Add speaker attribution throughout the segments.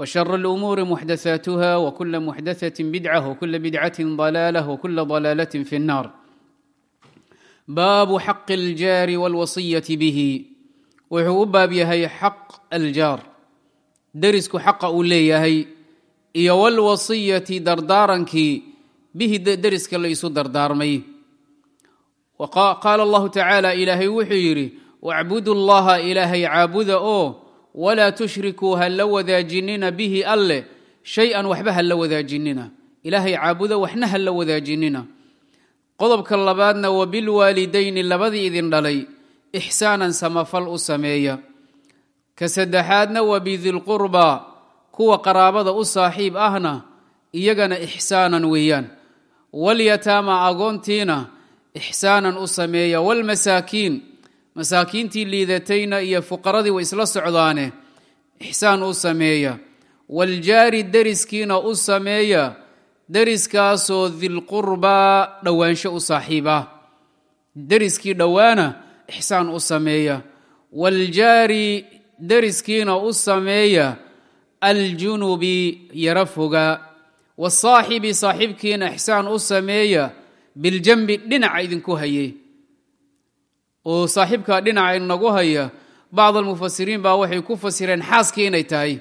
Speaker 1: وشر الأمور محدثاتها وكل محدثة بدعة وكل بدعة ضلالة وكل ضلالة في النار baabu xaq الjaari wاlwasiyati bihi wuxuu u baab yahay xaq aljaar derisku xaqa uu leeyahay iyo wاlwasiyati dardaarankii bihi deriska la isu dardaarmay qaala اllahu tacaala ilaahay wuxuu yidhi wacbudu اllaha ilaahay caabuda oo walaa tushrikuu ha la wadaajinina bihi alleh shay-an waxba ha la wadaajinina. Ilaahay caabuda waxna ha la wadaajinina. Qodobka labaadna wa bilwaalidayni labadii idin dhalay ixsaanan samafal u sameeya. Ka saddexaadna wa bidilqurbaa kuwa qaraabada u saaxiib ahna iyagana ixsaanan weeyaan. Walyataama agoontiina ixsaanan u sameeya. Walmasaakiin masaakiintii liidatayna iyo fuqaradii way isla socdaane ixsaan u sameeya. Waljaari deriskiina u sameeya deriskaasoo dilqurbaa dhowaansho u saaxiib ah deriskii dhowaana ixsaan u sameeya. Waljaari deriskiina u sameeya aljunubi yara foga wasaaxibi saaxiibkiina ixsaan u sameeya biljambi dhinaca idinku hayay oo saaxiibkaa dhinaca inagu haya bacd almufasiriin baa waxay ku fasireen xaaskii inay tahay.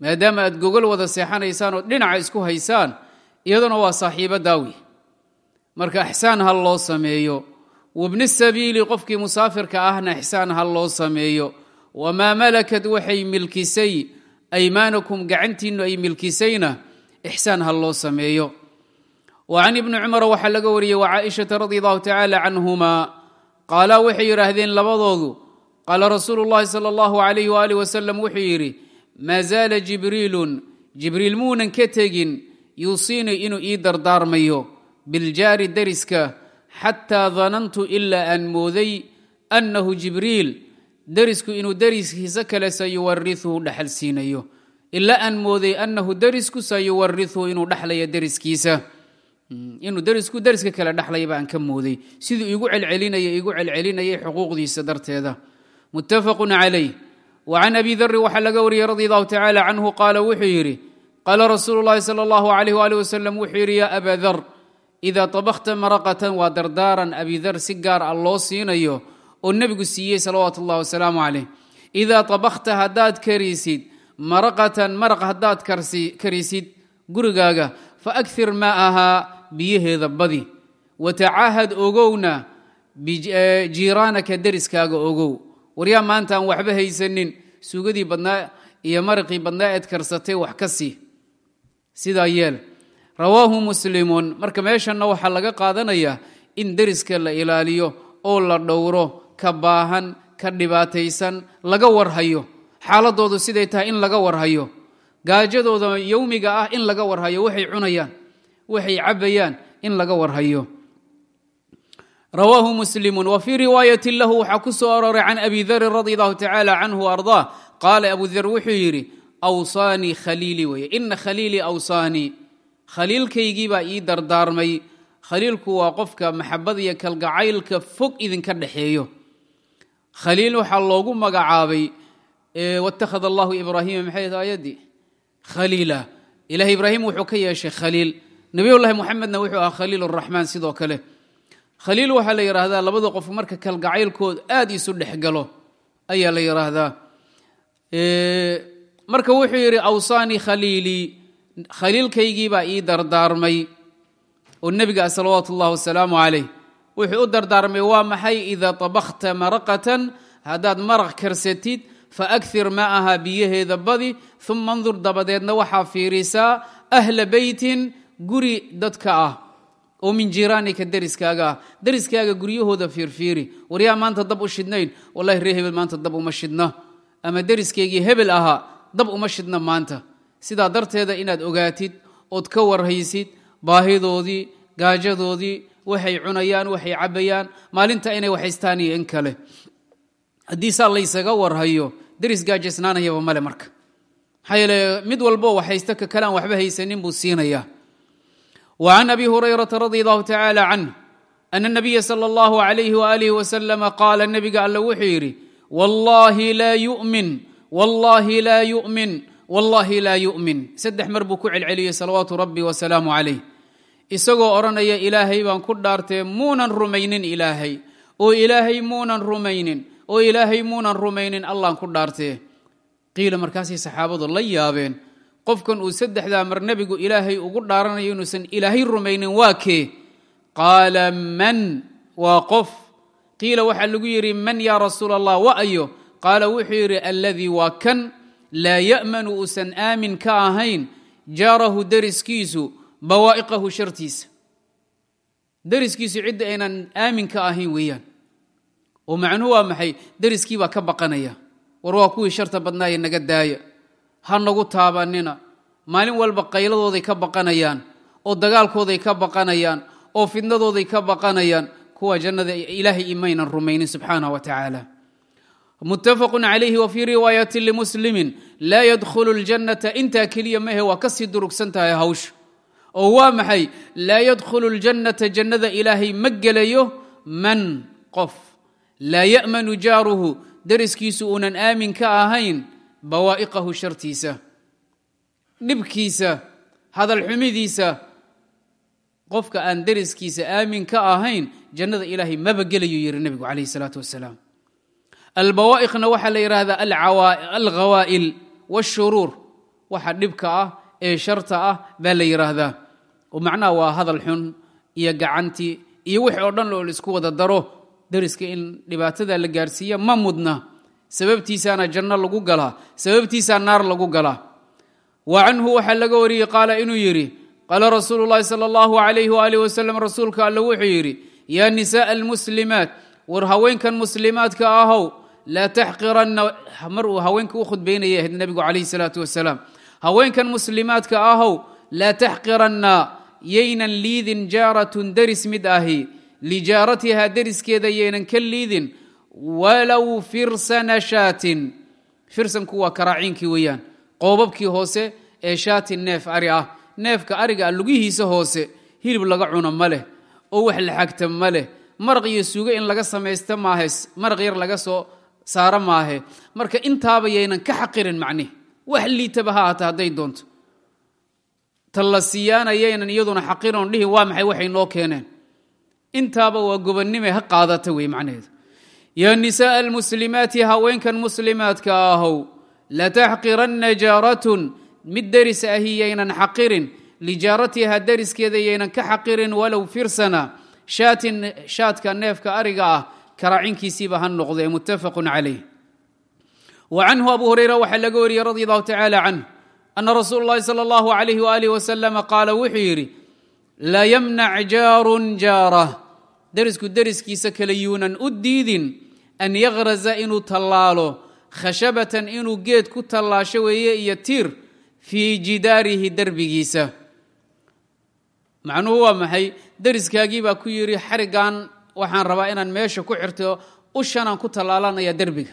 Speaker 1: Maadaama aad gogol wada seexanaysaan oo dhinaca isku haysaan iyaduna waa saaxiibo daawi. Marka ixsaan ha loo sameeyo wabni sabiili qofkii musaafirka ahna ixsaan ha loo sameeyo. Wamaa malakad waxay milkisay aymaanakum gacantiinnu ay milkisayna ixsaan ha loo sameeyo. Wa can ibni cumar waxaa laga wariyey wa caaishata radi allahu tacaala canhuma qaala waxay yidhaahdeen labadoodu. Qaala rasuulu llahi sala allahu alayh waalih wasalam wuxuu yidhi maa zaala jibriilun? Jibriil muunan ka tegin yuusiinii inuu ii dardaarmayo biljaari deriska xataa danantu ilaa aan mooday annahu jibriil. Derisku inuu deriskiisa kale sayuwariuhu dhaxal siinayo ilaa aan mooday annahu derisku sayuwariuhu inuu dhaxlaya deriskiisa inuu derisku deriska kale dhexlayaba aan ka mooday. Siduu igu celcelinaya igu celcelinayay xuquuqdiisa darteeda. Muttafaqun calayh. Wa can abi dari waxaa laga wariyey radi allahu tacaala canhu qaala wuxuu yidhi qaala rasuulu sala allahu alayh waalih wasalam wuxuu yidhi yaa abaa dar idaa tabakhta maraqatan waa dardaaran abi dar si gaar ah loo siinayo oo nebigu siiyey salawaatu ullahi wasalaamu calayh. Idaa tabakhta haddaad karisid maraqatan maraq haddaad karisid gurigaaga fa akhir maa'ahaa biyaheeda badi. Watacaahad ogowna jiiraanaka deriskaaga ogow. Waryaa maanta aan waxba haysanin suugadii badnaa iyo maraqii badnaa eed karsatay wax ka sii. Sidaa yeel. Rawaahu muslimun. Marka meeshanna waxaa laga qaadanayaa in deriska la ilaaliyo oo la dhowro ka baahan ka dhibaataysan laga warhayo. Xaaladoodu siday tahay in laga warhayo. Gaajadooda yowmiga ah in laga warhayo waxay cunayaan waxay cabayaan in laga warhayo. Rawaahu muslimu wa fii riwaayati lahu waxaa ku soo arooray can abi darin radi allahu tacaala canhu ardaa qaala abu dar wuxuu yidhi awsaanii khaliilii weye ina khaliilii awsaanii khaliilkaygii baa ii dardaarmay. Khaliilku waa qofka maxabada iyo kalgacaylka fog idinka dhexeeyo khaliil waxaa loogu magacaabay watakhad allahu ibraahima maxay aayadii khaliila. Ilaah ibraahim wuxuu nabiyullahi muxamedna wuxuu ahaa khaliil raxmaan sidoo kale. Khaliil waxaa la yidhaahdaa labada qof marka kalgacaylkood aad isu dhexgalo ayaa la yidhaahdaa marka wuxuu yidhi awsaanii khaliilii khaliilkaygiibaa ii dardaarmay oo nebiga ah wasalaamu calayh wuxuu u dardaarmay waa maxay idaa tabakhta maraqatan? Haddaad maraq karsatid faakir ma'aha biyaheeda badi uma ndur dabadeedna waxaa fiirisaa ahla beytin guri dadka ah oo min jiiraanika deriskaaga ah deriskaaga guryahooda fiirfiiri waryaa maanta dab u shidnayn? Wallahi ree hebel maanta dab uma shidna. Ama deriskeygii hebel ahaa dab uma shidna maanta. Sidaa darteeda inaad ogaatid ood ka warhaysid baahidoodii gaajadoodii waxay cunayaan waxay cabbayaan maalinta inay waxhaystaan iyo in kale. Haddii laysaga warhayo deris gaajasnaanayaba male marka. Maxaa yeele mid walbo waxhaysta ka kalean waxba haysanin buu siinayaa can abi hurayrata radi allahu tacaala canh ana nabiya sala allahu alayhi waalihi wasalama qaala nebiga alle wuxuu yidhi wallahi laa yu'min wallahi laa yu'min wallahi laa yu'min saddex mar buu ku celceliyey salawaatu rabbi wasalaamu calayh isagoo odhanaya ilaahay baan ku dhaartee muunan rumaynin ilaahay oo ilaahay muunan rumaynin oo ilaahay muunan rumaynin allaan ku dhaartee qiila markaasay saxaabadu la yaabeen qofkan uu saddexdaa mar nebigu ilaahay ugu dhaaranayo inuusan ilaahay rumaynin waa kee? Qaala man. Waa qof. Qiila waxaa lagu yidhi man yaa rasuula allah wa ayo? Qaala wuxuu yidhi alladii waa kan. Laa ya'manu uusan aamin ka ahayn. Jaarahu deriskiisu bawaa'iqahu shartiisa. Deriskiisu cidda aynan aamin ka ahayn weeyaan. Oo macnuhu waa maxay? Deriskii baa ka baqanaya. War waa kuwii sharta badnaaye naga daaya ha nagu taabanina. Maalin walba qayladooday ka baqanayaan oo dagaalkooday ka baqanayaan oo fidnadooday ka baqanayaan kuwa jannada ilaahay imaynan rumaynin subxaanah wa tacaala. Muttafaqu calayhi wa fii riwaayati limuslimin laa yadkhulu ljannata intaa keliya mahe waa ka sii durugsan tahay hawsha oo waa maxay? Laa yadkhulu ljannata jannada ilaahay ma gelayo man qof. Laa ya'manu jaaruhu deriskiisu uunan aamin ka ahayn bawaa'iqahu shartiisa dhibkiisa hadalxumidiisa. Qofka aan deriskiisa aamin ka ahayn jannada ilaahay maba gelayuu yidhi nebigu calayh isalaatu wasalaam albawaa'iqna waxaa la yidhaahdaa alghawaa'il waashuruur waxa dhibka ah ee sharta ah baa la yidhaahdaa oo macnaha waa hadal xun iyo gacantii iyo wix oo dhan oo la isku wada daro. Deriska in dhibaatada la gaarsiiya ma mudna sababtiisaana janno lagu galaa sababtiisaa naar lagu galaa wa canhu waxaa laga wariyey qaala inuu yidhi qaala rasuulu llahi sala allahu alayhi waaalih wasalam rasuulka alle wuxuu yidhi yaa nisaءa almuslimaat war haweenkan muslimaadka ahow laa taxqiranna mar uu haweenka u khudbaynaya ahayd nebigu calayhi salaatu wasalaam. Haweenkan muslimaadka ahow laa taxqiranna yaynan liidin jaaratun deris mid ahi lijaaratihaa deriskeeda yaynan ka liidin walow firsana shaatin firsanku waa karaaciinkii weeyaan. Qoobabkii hoose ee shaatin neef ari ah. Neefka ariga ah lugihiisa hoose hilib laga cuno ma leh oo wax la xagta ma leh. Maraq iyo suugo in laga samaysta maahe maraq yar laga soo saaro maahe. Marka intaaba yaynan ka xaqirin macnihi wax liitaba ha aata hadday doonto. Ta la siiyaanayaynan iyaduna xaqiroon dhihin waa maxay waxay noo keeneen? Intaaba waa gobonnime ha qaadata wey macnaheedu yaa nisaءa almuslimaati haweenkan muslimaadka ahow lataxqiranna jaaratun mid deris ahi yaynan xaqirin lijaaratiha deriskeeda yaynan ka xaqirin walow firsana shaatin shaadka neefka ariga ah karaacinkiisiiba ha noqdee muttafaqun calayh wa canhu abu hurayra waxaa laga wariyey radi allahu tacaala canh ana rasuula اllahi salى اllahu alayh walih wasalama qaala wuxuu yidhi la yamnac jaarun jaarah derisku deriskiisa kale yuunan u diidin an yakraza inuu tallaalo khashabatan inuu geed ku tallaasho weeye iyo tiir fii jidaarihi derbigiisa macnuhu waa maxay? Deriskaagii baa ku yidhi xarigan waxaan rabaa inaan meesha ku xirto ushanaan ku tallaalanaya derbiga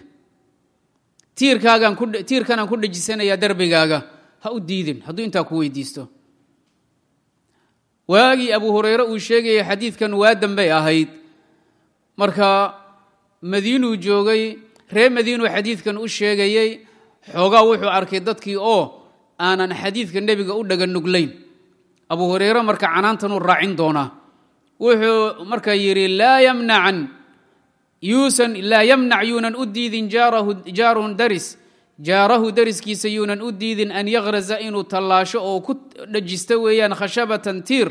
Speaker 1: tiirkanaan ku dhejisanayaa derbigaaga ha u diidin hadduu intaa ku weydiisto waagii abu hurayre uu sheegayay xadiidkan waa dambay ahayd. Marka madiinuu joogay reer madiinuu xadiidkan u sheegayey xoogaa wuxuu arkay dadkii oo aanan xadiidka nebiga u dhaga nuglayn. Abu hurayre marka canaantanuu raacin doonaa. Wuxuu marka yidhi laa yamnacan yuusan laa yamnac yuunan u diidin jaarahun daris jaarahu deriskiisa yuunan u diidin an yakraza inuu tallaasho oo ku dhajisto weeyaan khashabatan tiir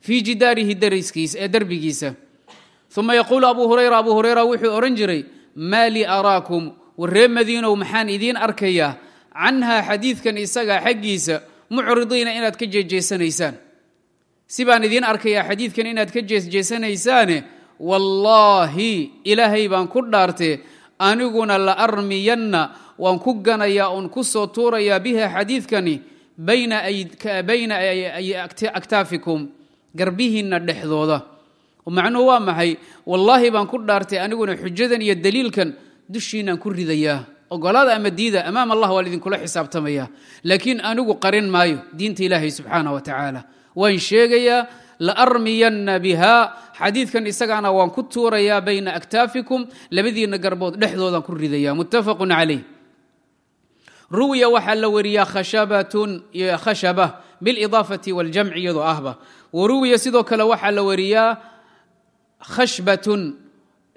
Speaker 1: fii jidaarihi deriskiisa ee derbigiisa uma yaquulu abu hurayra abu hurayra wuxuu odhan jiray maa lii araakum. Warree madiinow maxaan idiin arkayaa? Canhaa xadiidkan isaga xaggiisa mucridiina inaad ka jeejeesanaysaan. Si baan idiin arkayaa xadiidkan inaad ka jeesjeesanaysaane wallaahi ilaahay baan ku dhaartee aniguna la armiyanna waan ku ganayaa oon ku soo tuurayaa biha xadiidkani bayna aktaafikum garbihiinna dhexdooda. Macnuhu waa maxay? Wallaahi baan ku dhaartay aniguna xujadan iyo daliilkan dushiinaan ku ridayaa ogolaada ama diida amaam allah waa lidinkula xisaabtamaya. Laakiin anigu qarin maayo diinta ilaahay subxaana wa tacaala waan sheegayaa la armiyanna biha. Xadiidkan isagaana waan ku tuurayaa bayna aktaafikum labadiinna garbood dhexdoodaan ku ridaya muttafaqun calayh. Ruwiya waxaa la wariyaa khashaba bilidaafati waljamci iyadoo ahba waruwiya sidoo kale waxaa la wariyaa khashbatun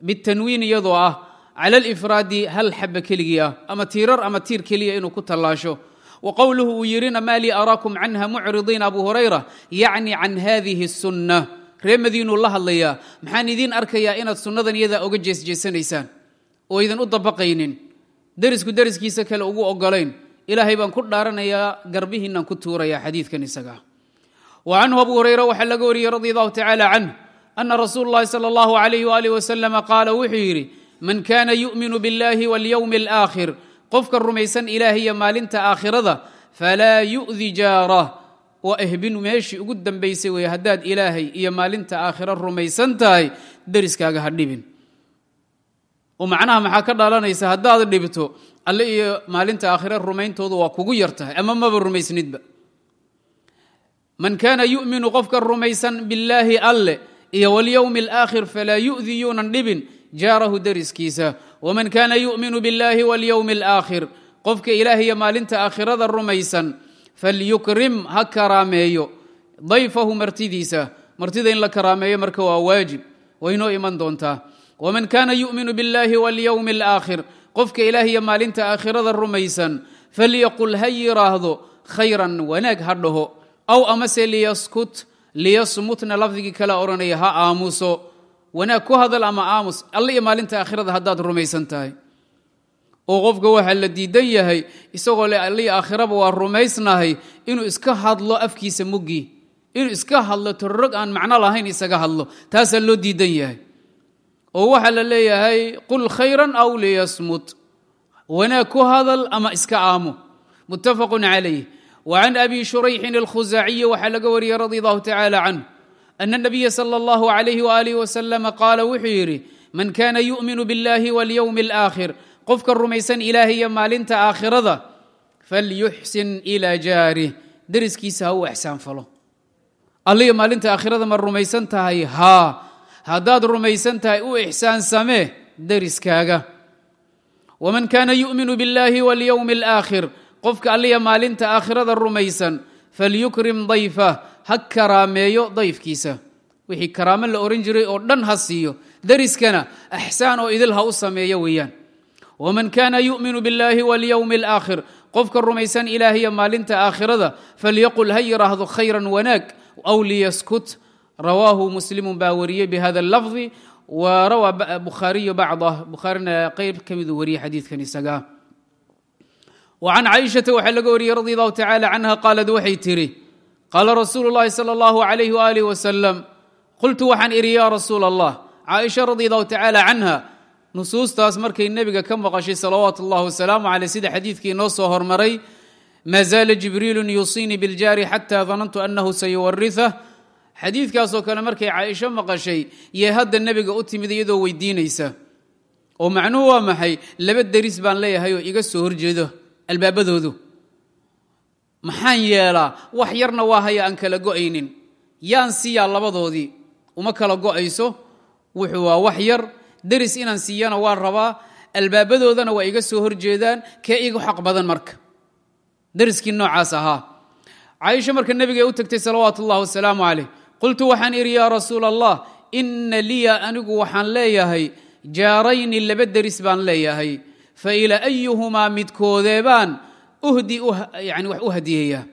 Speaker 1: bitanwiin iyadoo ah. Cala alifraadi hal xaba keligii ah ama tiirar ama tiir keliya inuu ku tallaasho wa qowluhu uu yidhina maa lii araakum canha mucridiin abu hurayra yacni can hadihi sunna ree madiinuu la hadlayaa maxaan idiin arkayaa inaad sunnadan iyadaa oga jeesjeesanaysaan oo idan u dabaqaynin derisku deriskiisa kale ugu ogolayn ilaahay baan ku dhaaranayaa garbihiinaan ku tuurayaa xadiidkan isagaa wa canhu abu hurayra waxaa laga wariyey radi allahu tacaala canh ana rasuul اllahi salى اllahu alayh walih wasalam qaala wuxuu yidhi man kana yu'minu biاllahi walyowmi اlآakhir qofka rumaysan ilaahay iyo maalinta aakhirada falaa yu'di jaarah waa ehbinu meeshii ugu dambaysay weeye haddaad ilaahay iyo maalinta aakhiro rumaysan tahay deriskaaga ha dhibin. Oo macnaha maxaa ka dhalanaysa haddaad dhibto alle iyo maalinta aakhire rumayntoodu waa kugu yar tahay ama maba rumaysnidba. Man kaana yu'minu qofka rumaysan billaahi alle iyo walyowmi alaakhir falaa yu'di yuunan dhibin jaarahu deriskiisa waman kaana yu'minu biاllahi walyowmi alaakhir qofka ilaah iyo maalinta aakhirada rumaysan falyukrim ha karaameeyo dayfahu martidiisa martida in la karaameeyo marka waa waajib waynoo iman doontaa waman kaana yu'minu biاllahi walyowmi alaakhir qofka ilaah iyo maalinta aakhirada rumaysan falyaqul ha yidhaahdo khayran wanaag ha dhaho aw amase liyaskut liyasmutna lafdigii kale odhanaya ha aamuso wanaag ku hadal ama aamus alle iyo maalinta aakhirada haddaad rumaysan tahay. Oo qofka waxaa la diidan yahay isagoo le allihi aakhiraba waa rumaysnahay inuu iska hadlo afkiisa muggii. Inuu iska hadlo tororog aan macno lahayn isaga hadlo taasaa loo diidan yahay. Oo waxaa la leeyahay qul khayran aw liyasmut. Wanaag ku hadal ama iska aamo muttafaqun calayh wa can abi shurayxin alkhuzaciyi waxaa laga wariyey radi allahu ana nabiya sala allahu alayh waalih wasalama qaala wuxuu yidhi man kana yu'minu biاllahi walyowmi alaakhir qofka rumaysan ilaahay iyo maalinta aakhirada falyuxsin ilaa jaarih deriskiisa ha u exsaan falo alliyo maalinta aakhirada ma rumaysan tahay haa haddaad rumaysan tahay u ixsaan samee deriskaaga waman kaana yu'minu biاllahi walyowmi alaakhir qofka alliya maalinta aakhirada rumaysan falyukrim dayfah ha karaameeyo dayfkiisa wixii karaamo la ohan jiray oo dhan ha siiyo. Deriskana axsaan oo idil ha u sameeyo weeyaan. Waman kaana yu'minu biاllahi walyowmi alaakhir qofka rumaysan ilaahiya maalinta aakhirada falyaqul ha yidhaahdo khayran wanaag aw liyaskut. Rawaahu muslimu baa wariyey bihada lafdi wa rawaa bukhaariyu bacdah. Bukhaarina qeyb ka miduu wariyey xadiidkan isagaa wa can caaishata waxaa laga wariyey radi allahu tacaala canha qaalad qaala rasuulu llahi sala allahu alayh waalih wasalam qultu waxaan idhi yaa rasuul allah caaisha radi allahu tacaala canha nusuustaas markay nebiga ka maqashay salawaatu اllah wasalaamu caleyh sida xadiidkii noo soo hormaray maa zaala jibriilu yuusiinii biljaari xata danantu anahu sayuwarihah xadiidkaasoo kale markay caaisho maqashay yee hadda nebiga u timid iyadoo weydiinaysa. Oo macnuhu waa maxay? Laba deris baan leeyahay oo iga soo horjeedo albaabadoodu maxaan yeelaa wax yarna waa haya aan kala go'aynin. Yaan siiyaa labadoodii. Uma kala go'ayso wuxuu waa wax yar. Deris inaan siiyana waan rabaa. Albaabadoodana waa iga soo horjeedaan. Kee igu xaq badan marka? Deriskii noocaas ahaa. Caaisha marka nebiga u tagtay salawaatu ullahi wasalaamu calayh qultu waxaan idhi yaa rasuul allah inna liya anigu waxaan leeyahay jaarayni laba deris baan leeyahay. Fa ilaa ayuhumaa midkoodeebaan yani wax u hadiyeeyaa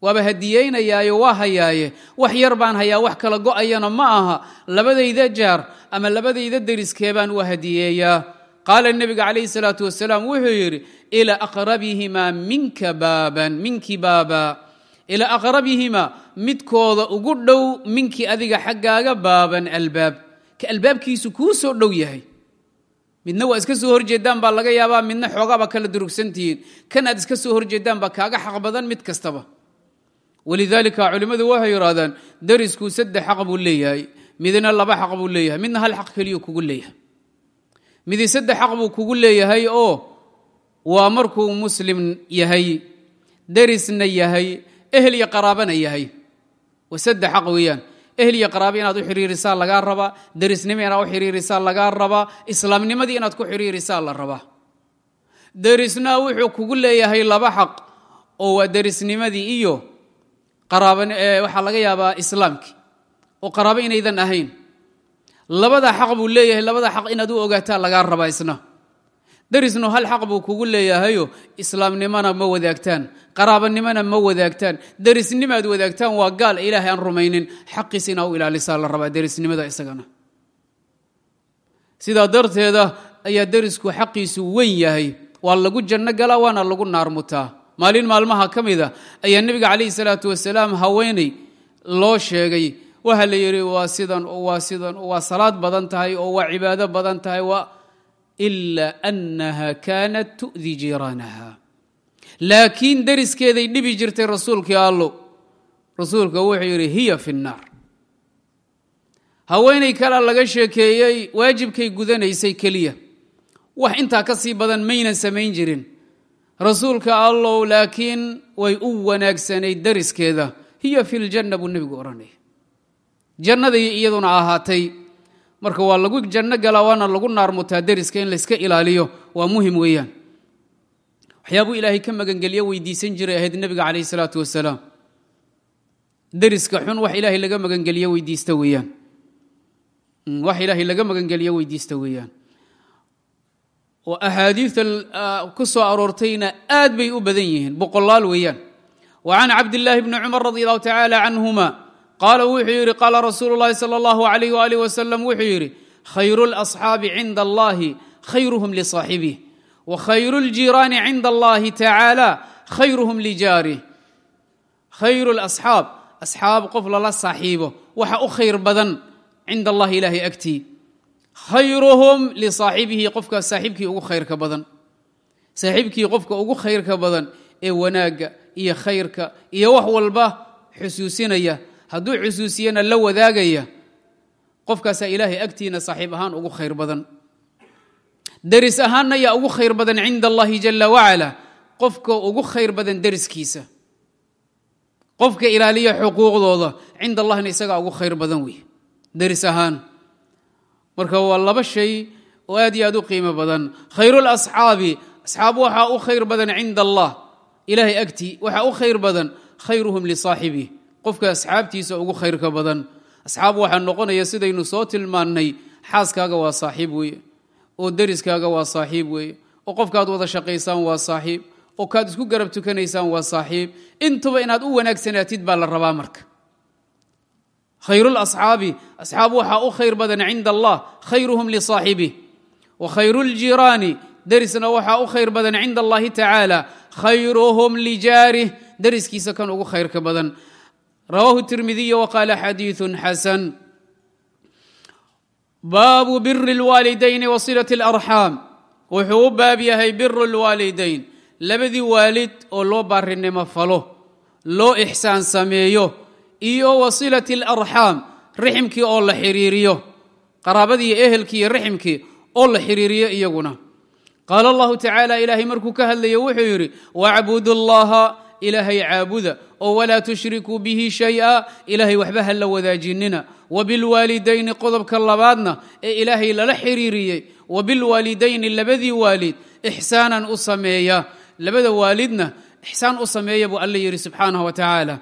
Speaker 1: waaba hadiyeynayaayo waa hayaaye. Wax yar baan hayaa wax kala go'ayana ma aha. Labadayda jaar ama labadayda deriskeebaan u hadiyeeyaa. Qaala nebiga calayhi salaatu wasalaam wuxuu yidhi ilaa aqrabihimaa minka baaban minki baaba. Ilaa aqrabihimaa midkooda ugu dhow minkii adiga xaggaaga baaban albaab. Ka albaabkiisu kuu soo dhow yahay midna waa iska soo horjeedaan baa laga yaabaa midna xoogaaba kala durugsantihiin. Kan aad iska soo horjeedaan baa kaaga xaq badan mid kastaba. Walidaalika culimmadu waxay yidhaahdaan darisku saddex xaq buu leeyahay midna laba xaq buu leeyahay midna hal xaq keliyu kugu leeyahay. Midi saddex xaq buu kugu leeyahay oo waa markuu muslim yahay derisna yahay ehel iyo qaraabana yahay. Waa saddex xaq weeyaan ehel iyo qaraaba inaad u xiriirisaa lagaa rabaa derisnimo inaad u xiriirisaa lagaa rabaa islaamnimadii inaad ku xiriirisaa la rabaa derisna wuxuu kugu leeyahay laba xaq oo waa derisnimadii iyo waxaa laga yaabaa islaamkii oo qaraabo inaydan ahayn. Labada xaq buu leeyahay labada xaq inaad u ogaataa lagaa rabaa isna derisnu hal xaq buu kugu leeyahayo. Islaamnimona ma wadaagtaan. Qaraabanimona ma wadaagtaan. Derisnimaad wadaagtaan waa gaal ilaahay aan rumaynin. Xaqiis inaa u ilaalisaa la rabaa derisnimada isagana. Sidaa darteeda ayaa derisku xaqiisu weyn yahay. Waa lagu janno galaa waana lagu naarmutaa maalin maalmaha ka mida ayaa nebiga calayhi salaatu wasalaam haweeney loo sheegay. Waxa la yidhi waa sidan waa sidan waa salaad badan tahay oo waa cibaado badan tahay ila annaha kaanat tu'di jiiraanaha laakiin deriskeeday dhibi jirtay rasuulkii allo rasuulka wuxuu yidhi hiya fi nnaar haweenay kale laga sheekeeyey waajibkay gudanaysay keliya wax intaa ka sii badan maynan samayn jirin rasuulka allow laakiin way u wanaagsanayd deriskeeda hiya fi ljanna buu nebigu odhanaya jannaday iyaduna ahaatay marka waa lagu janno galaa waana lagu naarmutaa deriska in layska ilaaliyo. Waa muhiim weeyaan. Waxyaabuu ilaahay ka magangelyo weydiisan jiray ahayd nebiga calayh isalaatu wasalaam deriska xun wax ilaahay laga magangeliyo weydiista weeyaan. Wax ilaahay laga magangeliyo weydiista weeyaan. Oo axaadiidta ku soo aroortayna aad bay u badan yihiin. Boqolaal weeyaan. Wa can cabdillaahi bni cumar radi allahu tacaala canhuma qaala wuxuu yidhi qaala rasuulu llahi sala allahu alayh waalih wasalam wuxuu yidhi khayru lasxaabi cinda allahi khayruhum lisaaxibih wa khayru ljiiraani cinda allahi tacaala khayruhum lijaarih khayru lasxaab asxaab qof lala saaxiibo waxa u khayr badan cinda allahi ilaahay agtii. Khayruhum lisaaxibihi qofka saaxiibkii ugu khayrka badan. Saaxiibkii qofka ugu khayrka badan ee wanaagga iyo khayrka iyo wax walba xusuusinaya hadduu xusuusiyana la wadaagaya qofkaasaa ilaahay agtiina saaxiib ahaan ugu khayr badan. Deris ahaanna yaa ugu khayr badan cinda allahi jala wacala qofka ugu khayr badan deriskiisa. Qofka ilaaliya xuquuqdooda cinda allahna isagaa ugu khayr badan wey deris ahaan. Marka waa laba shay oo aad iyo aad u qiimo badan. Khayru lasxaabi asxaab waxaa u khayr badan cinda allah ilaahay agtii waxaa u khayr badan khayruhum lisaaxibih qofka asxaabtiisa ugu khayrka badan. Asxaab waxaa noqonaya sidaynu soo tilmaannay xaaskaaga waa saaxiib weeye oo deriskaaga waa saaxiib weeye oo qofkaad wada shaqaysaan waa saaxiib oo kaad isku garab tukanaysaan waa saaxiib. Intuba inaad u wanaagsanaatid baa la rabaa marka. Khayrulasxaabi asxaab waxaa u khayr badan cinda allah khayruhum lisaaxibih wa khayru ljiiraani derisna waxaa u khayr badan cinda allahi tacaala khayruhum lijaarih deriskiisa kan ugu khayrka badan rawaahu tirmidiy waqaala xadiiثu xasan baabu biri اlwaalidayni wa silaة اlarxaam wuxuu u baab yahay biru اlwaalidayn labadii waalid oo loo baarinimo falo loo ixsaan sameeyo iyo wa silati اlarxaam riximkii oo la xiriiriyo qaraabadii ehelkii iyo riximkii oo la xiriiriyo iyaguna qaala allahu tacaala ilaahay markuu ka hadlayo wuxuu yidhi wacbudu اllaha ilaahay caabuda oo walaa tushrikuu bihi shay'a ilaahay waxba ha la wadaajinina wabilwaalidayni qodobka labaadna ee ilaahay lala xiriiriyey wabilwaalidayni labadii waalid ixsaanan u sameeya. Labada waalidna ixsaan u sameeya buu alla yidhi subxaanahu wa tacaala.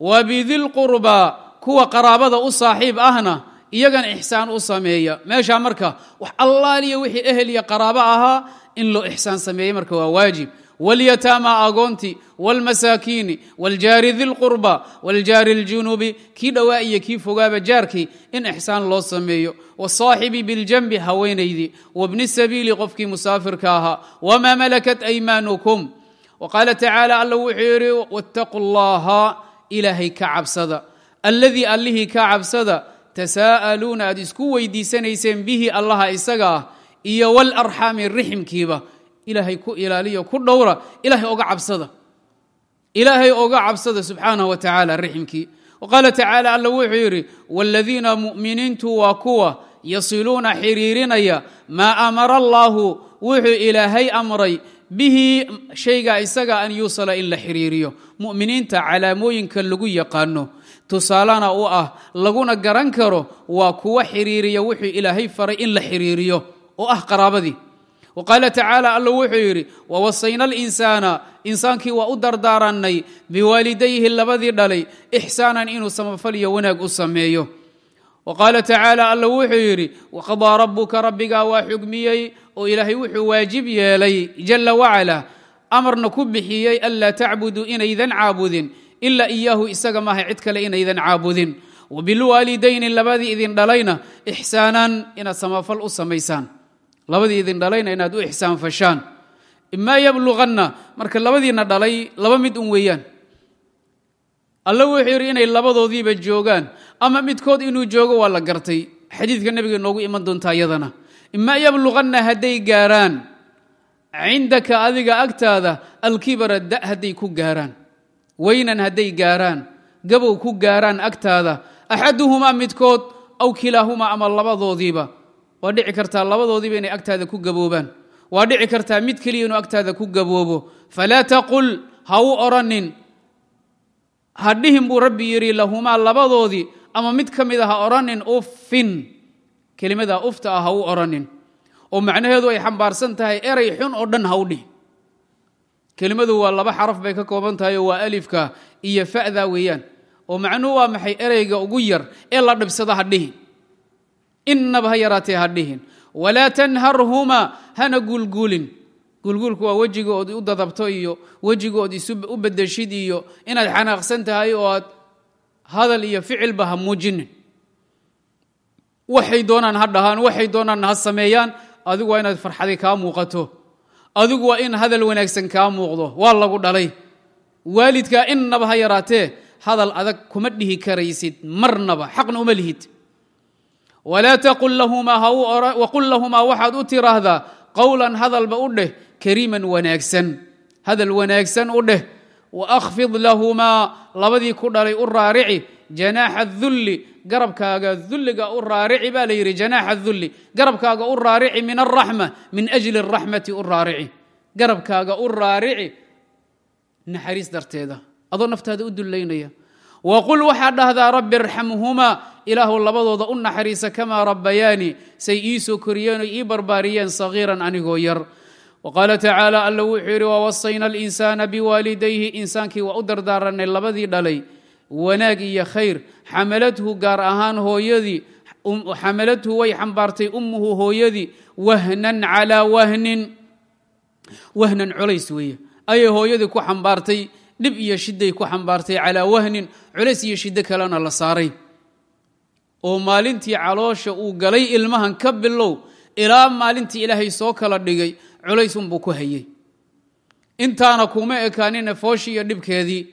Speaker 1: Wabidilqurbaa kuwa qaraabada u saaxiib ahna iyagana ixsaan u sameeya. Meeshaa marka wax allaaliya wixii ehel iyo qaraabo ahaa in loo ixsaan sameeyey marka waa waajib wاlyataama agoonti wاlmasaakiini wاljaari dilqurba wاljaari اljunubi kii dhowaa iyo kii fogaaba jaarkii in ixsaan loo sameeyo wsaaxibi biاljanbi haweenaydii wbni sabiili qofkii musaafirka ahaa wmaa malakat aymaanukum wqaala tacaala alla wuxuu yidhi wاtaquu اllaha ilaahay ka cabsada alladii allihii ka cabsada tasaa'aluuna aad isku weydiisanayseen bihi allaha isaga ah iyo wاlarxaami riximkiiba ilaahay ku ilaaliyo ku dhowra ilaahay oga cabsada. Ilaahay oga cabsada subxaanah wa tacaala riximkii. Waqaala tacaala alla wuxuu yidhi wاladiina mu'miniintu waa kuwa yasiluuna xiriirinaya maa amara allaahu wuxuu ilaahay amray bihi shayga isaga an yuusala in la xiriiriyo. Mu'miniinta calaamooyinka lagu yaqaano tusaalana u ah laguna garan karo waa kuwa xiriiriya wuxuu ilaahay faray in la xiriiriyo oo ah qaraabadii wqaala tacaala alla wuxuu yidhi wawasayna alinsaana insaankii waa u dardaarannay biwaalidayhi labadii dhalay ixsaanan inuu samafaliyo wanaag u sameeyo. Wqaala tacaala alla wuxuu yidhi waqadaa rabuka rabbigaa waa xugmiyey oo ilaahay wuxuu waajib yeelay jala wacala amarna ku bixiyey anlaa tacbuduu inaydan caabudin ila iyaahu isaga maaha cid kale inaydan samafal labadii dhalayna inaad u ixsaan fashaan. Imaa yabluganna marka labadiina dhalay laba mid un weeyaan. Alla wuxuu yidhi inay labadoodiiba joogaan ama midkood inuu joogo waa la gartay. Xadiidka nebiga noogu iman doontaa iyadana. Imaa yabluganna hadday gaaraan cindaka adiga agtaada alkibara da hadday ku gaaraan. Weynan hadday gaaraan gabow ku gaaraan agtaada. Axaduhumaa midkood aw kilaahumaa ama labadoodiiba waa dhici kartaa labadoodiiba inay agtaada ku gaboobaan. Waa dhici kartaa mid keliya inuu agtaada ku gaboobo. Falaa taqul ha u odhanin hadhihin buu rabbi yidhi lahumaa labadoodii ama mid ka mid a ha odhanin uffin. Kelimadaa ufta ah ha u odhanin oo macnaheedu ay xambaarsan tahay eray xun oo dhan ha u dhihin kelimadu waa laba xaraf bay ka kooban tahay oo waa alifka iyo fa'da weeyaan. Oo macnuhu waa maxay ereyga ugu yar ee la dhibsada ha dhihin innaba ha yaraatee ha dhihin walaa tanharhumaa hana guulguulin guulguulku waa wejiga ood u dadabto iyo wejiga ood u bedeshid iyo inaad xanaaqsan tahay oo aad hadal iyo ficilba ha muujinin waxay doonaan ha dhahaan waxay doonaan ha sameeyaan adigu waa inaad farxadi kaa muuqato adigu waa in hadal wanaagsan kaa muuqdo waa lagu dhalay waalidkaa innaba ha yaraatee hadal adag kuma dhihi karaysid marnaba xaqna uma lihid walaa taqul lahumaa waxaad u tiraahdaa qowlan hadalba u dheh kariiman wanaagsan hadal wanaagsan u dheh wakhfid lahumaa labadii ku dhalay u raarici janaaxa dulli garabkaaga dulliga u raarici baa la yidhi janaaxa dulli garabkaaga u raarici min araxma min ajli araxmati u raarici garabkaaga u raarici naxariis darteeda adoo naftaada u dullaynaya waqul waxaad dhahdaa rabbi irxamhumaa ilaahu labadooda u naxariisa kamaa rabbayaani say ii soo koriyeen oo ii barbaariyeen sagiiran anigoo yar. Waqaala tacaala alla wuxuu yidhi wawasayna alinsaana biwaalidayhi. Insaankii waa u dardaaranay labadii dhalay wanaag iyo khayr. Xamalathu gaar ahaan hooyadii xamalathu way xambaartay ummuhu hooyadii wahnan calaa wahnin. Wahnan colays weeye. Ayay hooyadii ku xambaartay dhib iyo shiday ku xambaartay calaa wahnin. Culays iyo shiddo kalena la saaray oo maalintii caloosha uu galay ilmahan ka bilow ilaa maalintii ilaahay soo kala dhigay culays unbuu ku hayey intaana kuma ekaanina fooshii iyo dhibkeedii.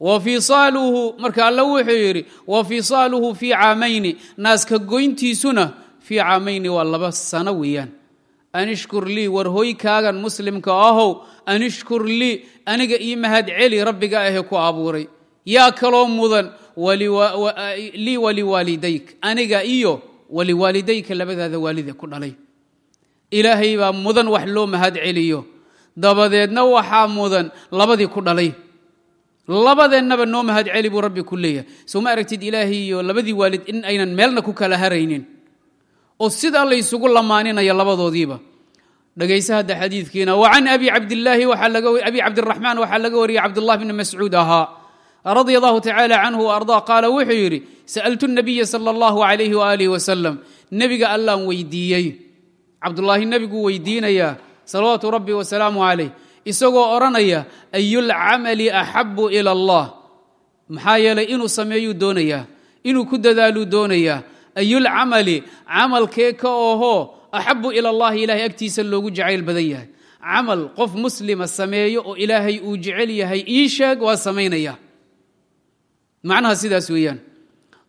Speaker 1: Wa fisaaluhu marka alla wuxuu yidhi wa fisaaluhu fii caamayni naaska goyntiisuna fii caamayni waa laba sano weeyaan. Anishkur lii war hoykaagan muslimka ahow anishkur lii aniga ii mahad celi rabbiga ahee ku abuuray yaa kaloo mudan lii waliwaalidayk aniga iyo waliwaalidayka labadaada waalide ku dhalay. Ilaahay baa mudan wax loo mahad celiyo. Dabadeedna waxaa mudan labadii ku dhalay. Labadeennaba noo mahad celi buu rabbi ku leeyahay. Soo aragtid ilaahay iyo labadii waalid in aynan meelna ku kala haraynin? Oo sidaa la ysugu lamaaninaya labadoodiiba. Dhegaysa hadda xadiidkiina wa can abi cabdilaahi abi cabdiraxmaan waxaa laga wariyey cabdullah bni mascuud ahaa radia allahu tacaala canhu ardaa qaala wuxuu yidhi sa'altu nabiya sala allahu alayhi waaalih wasalam nebiga allaan weydiiyey. Cabdulaahi nebiguu weydiinayaa salawaatu rabbi wasalaamu calayh isagoo odhanaya ayulcamali axabu ila allah? Maxaa yeelay inuu sameeyuu doonayaa inuu ku dadaaluu doonayaa. Ayulcamali camalkee ka ohoo axabu ila allahi ilahay agtiisa loogu jacayl badan yahay. Camal qof muslima sameeyo oo ilaahay uu jecel yahay ii sheeg waa samaynaya macnaha sidaas weeyaan.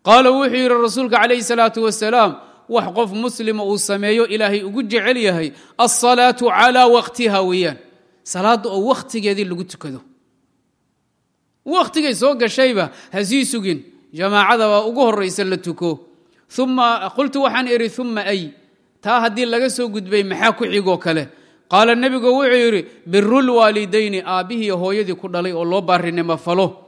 Speaker 1: Qaala wuxuu yidhi rasuulka calayhi salaatu wasalaam wax qof muslima uu sameeyo ilaahay ugu jecel yahay alsalaatu calaa waqtiha weeyaan. Salaadda oo wakhtigeedii lagu tukado. Wakhtigay soo gashayba ha sugin. Jamaacada baa ugu horraysa la tuko. Uma qultu waxaan idhi uma ay taa haddii laga soo gudbay maxaa ku xigoo kale? Qaala nebigu wuxuu yidhi birulwaalidayni aabbihii hooyadii ku dhalay oo loo baarinimo falo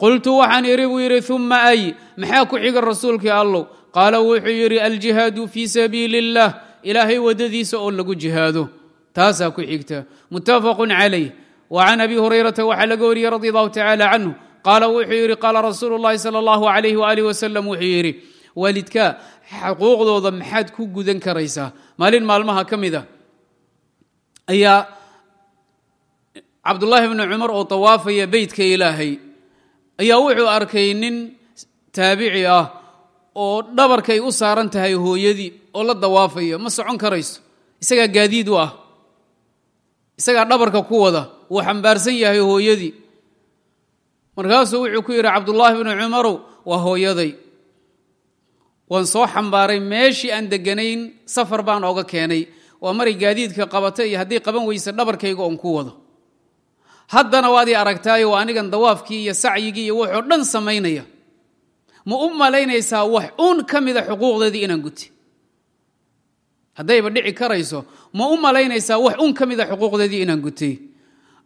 Speaker 1: qultu waxaan idhi buu yidhi uma ay maxaa ku xiga rasuulkii allow qaala wuxuu yidhi aljihaadu fii sabiili اllah ilaahay waddadiisa oo lagu jihaado taasaa ku xigta muttafaqun calayh wa can abi hurayrata waxaa laga wariyey radi allahu tacaala canhu qaala wuxuu yidhi qaala rasuulu llahi sala allahu alayh waalih wasalam wuxuu yidhi waalidka xuquuqdooda maxaad ku gudan karaysaa maalin maalmaha ka mid a ayaa cabdullaahi bni cumar oo tawaafaya beytka ilaahay ayaa wuxuu arkay nin taabici ah oo dhabarkay u saaran tahay hooyadii oo la dawaafaya ma socon karayso. Isagaa gaadiid u ah. Isagaa dhabarka ku wada. Wuu xambaarsan yahay hooyadii. Markaasuu wuxuu ku yidhi cabdullaahi bni cumarow waa hooyaday. Waan soo xambaaray. Meeshii aan deganayn safar baan ooga keenay. Waa maray gaadiidka qabata iyo haddii qaban weyse dhabarkayga oon ku wado haddana waad ii aragtaayo waa anigan dawaafkii iyo sacyigii iyo wuxuu dhan samaynaya. Ma u malaynaysaa wax uun ka mida xuquuqdeedii inaan guti. Haddayba dhici karayso ma u malaynaysaa wax uun ka mida xuquuqdeedii inaan gutay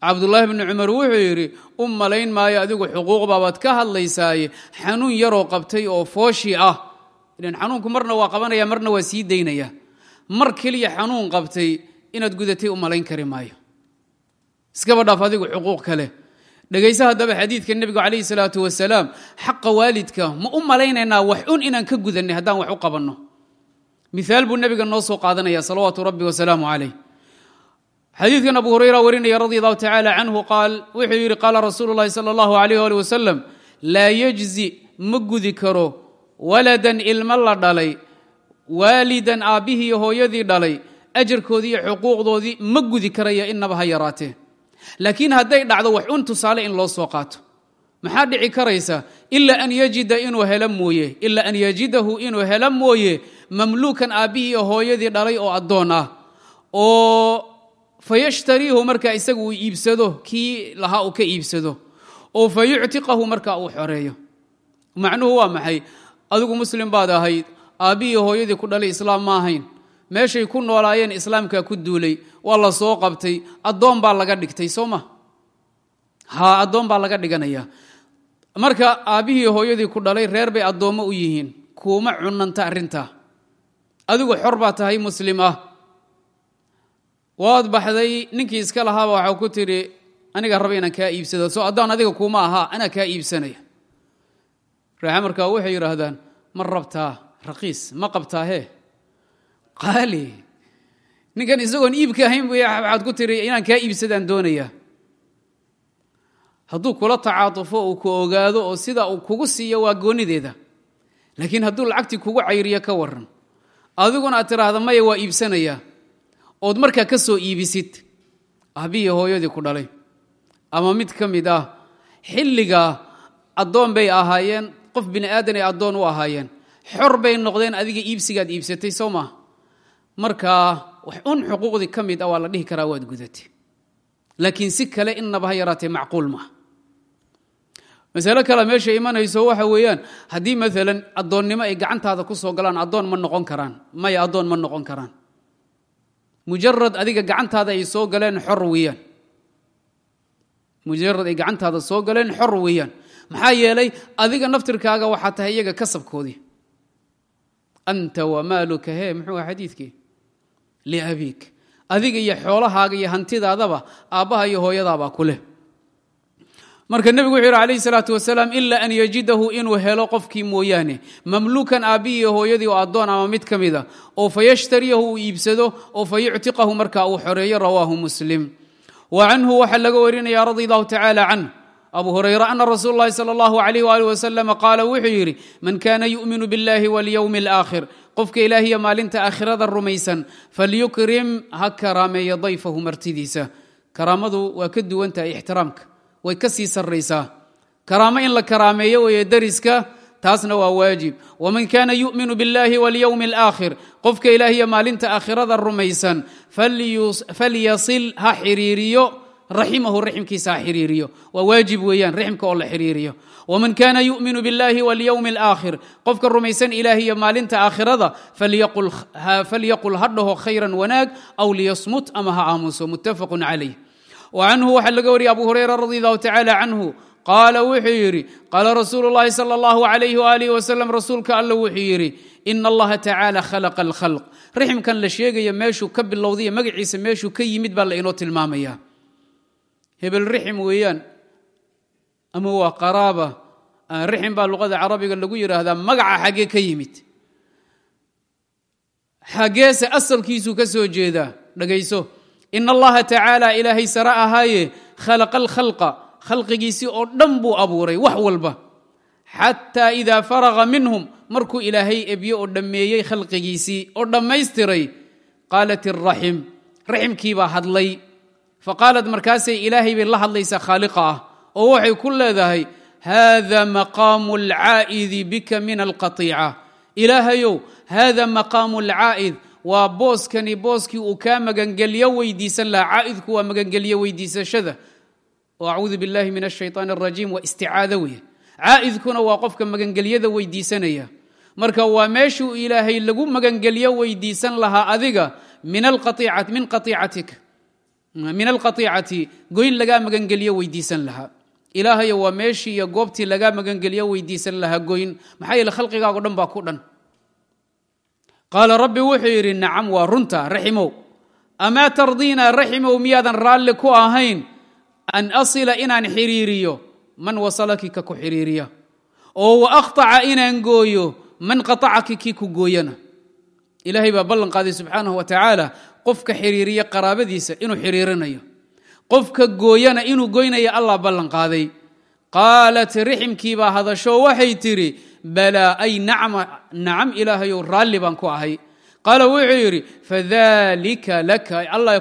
Speaker 1: cabdullaahi bni cumar wuxuu yidhi u malayn maayo adigu xuquuq baabaad ka hadlaysaaye. Xanuun yaroo qabtay oo fooshi ah. Ilan xanuunku marna waa qabanaya marna waa sii daynaya. Mar keliya xanuun qabtay inaad gudatay u malayn kari maayo iskaba dhaaf adigu xuquuq kale dhegaysa haddaba xadiidka nebigu calayhi salaatu wasalaam xaqa waalidka ma u malaynaynaa wax un inaan ka gudanay haddaan wax u qabanno. Miaal buu nebiga noo soo qaadanaya salawaatu rabbi wasalaamu calayh xadiidkan abu hurayra warinaya radi allahu tacaala canhu qaal wuxuu yidhi qaala rasuulu sala allahu alayh ali wasalam laa yejzi ma gudi karo waladan ilmo la dhalay waalidan aabbihii hooyadii dhalay ajarkoodii iyo xuquuqdoodii ma gudi karaya inaba ha yaraatee laakiin hadday dhacdo wax un tusaale in loo soo qaato. Maxaa dhici karaysa? Ila an yajida inuu helo mooye. Ila an yajidahu inuu helo mooye. Mamluukan aabbihii iyo hooyadii dhalay oo addoon ah. Oo fayashtariihu markaa isaga uu iibsado kii lahaa uu ka iibsado. Oo fa yuctiqahu markaa uu xoreeyo. Macnuhu waa maxay? Adigu muslim baad ahayd. Aabbihii hooyadii ku dhalay islaam ma ahayn meeshay ku noolaayeen islaamkaa ku duulay waa la soo qabtay. Addoon baa laga dhigtay soo ma? Ha addoon baa laga dhiganaya. Marka aabbihii hooyadii ku dhalay reer bay addoommo u yihiin. Kuuma cunanta arrintaa adigu xor baa tahay muslim ah. Waad baxday ninkii iska lahaaba waxaa ku tidhi aniga raba inaan kaa iibsado. Soo addoon adiga kuuma ahaa anaa kaa iibsanaya. Raaxe markaa waxay yidhaahdaan ma rabtaa raqiis ma qabtaa hee qaali. Ninkan isagoon iibka ahayn bu waxaad ku tiri inaan kaa iibsadaan doonaya. Hadduu kula tacaatufo uu ku ogaado oo sida uu kugu siiyo waa goonideeda. Laakiin hadduu lacagtii kugu cayriyo ka waran adiguna aad tiraahda maya waa iibsanaya. Ood markaa ka soo iibisid. Aabbihi hooyadii ku dhalay. Ama mid ka mid ah xilligaa addoon bay ahaayeen qof bini aadan ay addoon u ahaayeen. Xor bay noqdeen adiga iibsigaad iibsatay soo maa markaa un xuquuqdii ka mid ah waa la dhihi karaa waad gudatay laakiin si kale innaba ha yaraatee macquul maaha masalo kale meesha imanayso waxa weeyaan haddii maalan addoonnimo ay gacantaada ku soo galaan addoon ma noqon karaan. Maya addoon ma noqon karaan. Mujarad adiga gacantaada ay soo galeen xor weeyaan. Mujarad ay gacantaada soo galeen xor weeyaan. Maxaa yeelay adiga naftirkaaga waxaa tahay iyaga kasabkoodii. Anta wamaaluka he muxuu aha xadiidkii liabiik adiga iyo xoolahaaga iyo hantidaadaba aabbaha iyo hooyadaabaa ku leh marka nebigu wuxuu yidhi alayhi salaatu wasalaam ila an yajidahu inuu helo qofkii mooyaane mamluukan aabbihii hooyadii oo addoon ama mid ka mida oo fayashtariyahu uu iibsado oo fayuctiqahu marka uu xoreeyo rawaahu muslim wa canhu waxaa laga warinaya radi allahu tacaala canh abu hurayra ana rasuul اllahi salى اllahu alayh wali wasalam qaala wuxuu yidhi man kana yu'minu biاllahi walyowmi اlآakhir qofka ilaahiya maalinta aakhirada rumaysan falyukrim ha karaameeya dayfahu martidiisa karaamadu waa ka duwan tahay ixtiraamka way ka sii sarraysaa karaamo in la karaameeyo weeye dariska taasna waa waajib waman kana yu'minu biاllahi walyowmi اlآakhir qofka ilaahiya maalinta aakhirada rumaysan falyasil ha xiriiriyo raximahu raximkiisa ha xiriiriyo waa waajib weeyaan raximka oo la xiriiriyo waman kana yu'minu biاllahi walyowmi اlآakhir qofka rumaysan ilaah iyo maalinta aakhirada falyaqul ha dhaho khayran wanaag aw liyasmut ama ha aamuso muttafaqu calayh wa canhu waxaa laga wariyay abu hurayra radi allahu tacala canhu qaala wuxuu yidhi qaala rasuulu اllahi salى اllahu alayh walih wasalam rasuulka alla wuxuu yidhi ina allaha tacaala khalaqa alkhalq raximkan la sheegaya meeshuu ka bilowdaiyo magaciisa meeshuu ka yimid baa la inoo tilmaamaya hebel rixim weeyaan ama waa qaraaba rixim baa luqada carabiga lagu yidhaahdaa magaca xaggee ka yimid. Xaggeese asalkiisuu ka soo jeedaa dhegayso ina allaha tacaala ilaahay sare ahaaye khalaqa alkhalqa khalqigiisii oo dhan buu abuuray wax walba. Xataa idaa faraqa minhum markuu ilaahay ebyo oo dhammeeyey khalqigiisii oo dhammaystiray qaalat iraxim raximkiibaa hadlay faqaalad markaasay ilaahay bay la hadlaysaa khaaliqa ah oo waxay ku leedahay haada maqaamu alcaa'idi bika min alqatiica ilaahayow haada maqaamu alcaa'id waa booskani booskii uu kaa magangelyo weydiisan lahaa caa'idku waa magangelyo weydiisashada. Acuudu billahi min ashaytaan arajiim waa isticaado weeye. Caa'idkuna waa qofka magangelyada weydiisanaya. Marka waa meeshuu ilaahay lagu magangelyo weydiisan lahaa adiga min alqaiicati min qaiicatika min alqaiicati goyn lagaa magangelyo weydiisan lahaa ilaahayo waa meeshii iyo goobtii lagaa magangelyo weydiisan lahaa goyn. Maxaa yeele khalqigaago dhan baa ku dhan. Qaala rabbi wuxuu yidhi nacam waa runta raximow. Amaa tardiina raximow miyaadan raalli ku ahayn? An asila inaan xiriiriyo man wasalaki ka ku xiriiriya? Oo wa aqطaca inaan gooyo man qaطacaki kii ku gooyana? Ilaahay baa ballan qaaday subxaanahu wa tacaala qofka xiriiriya qaraabadiisa inuu xiriirinayo. Qofka gooyana inuu goynaya allah ballan qaaday. Qaalat riximkiibaa hadasho waxay tidhi balaa ay nacam ilaahayow raalli baan ku ahay. Qaala wuxuu yidhi fadalika laka allah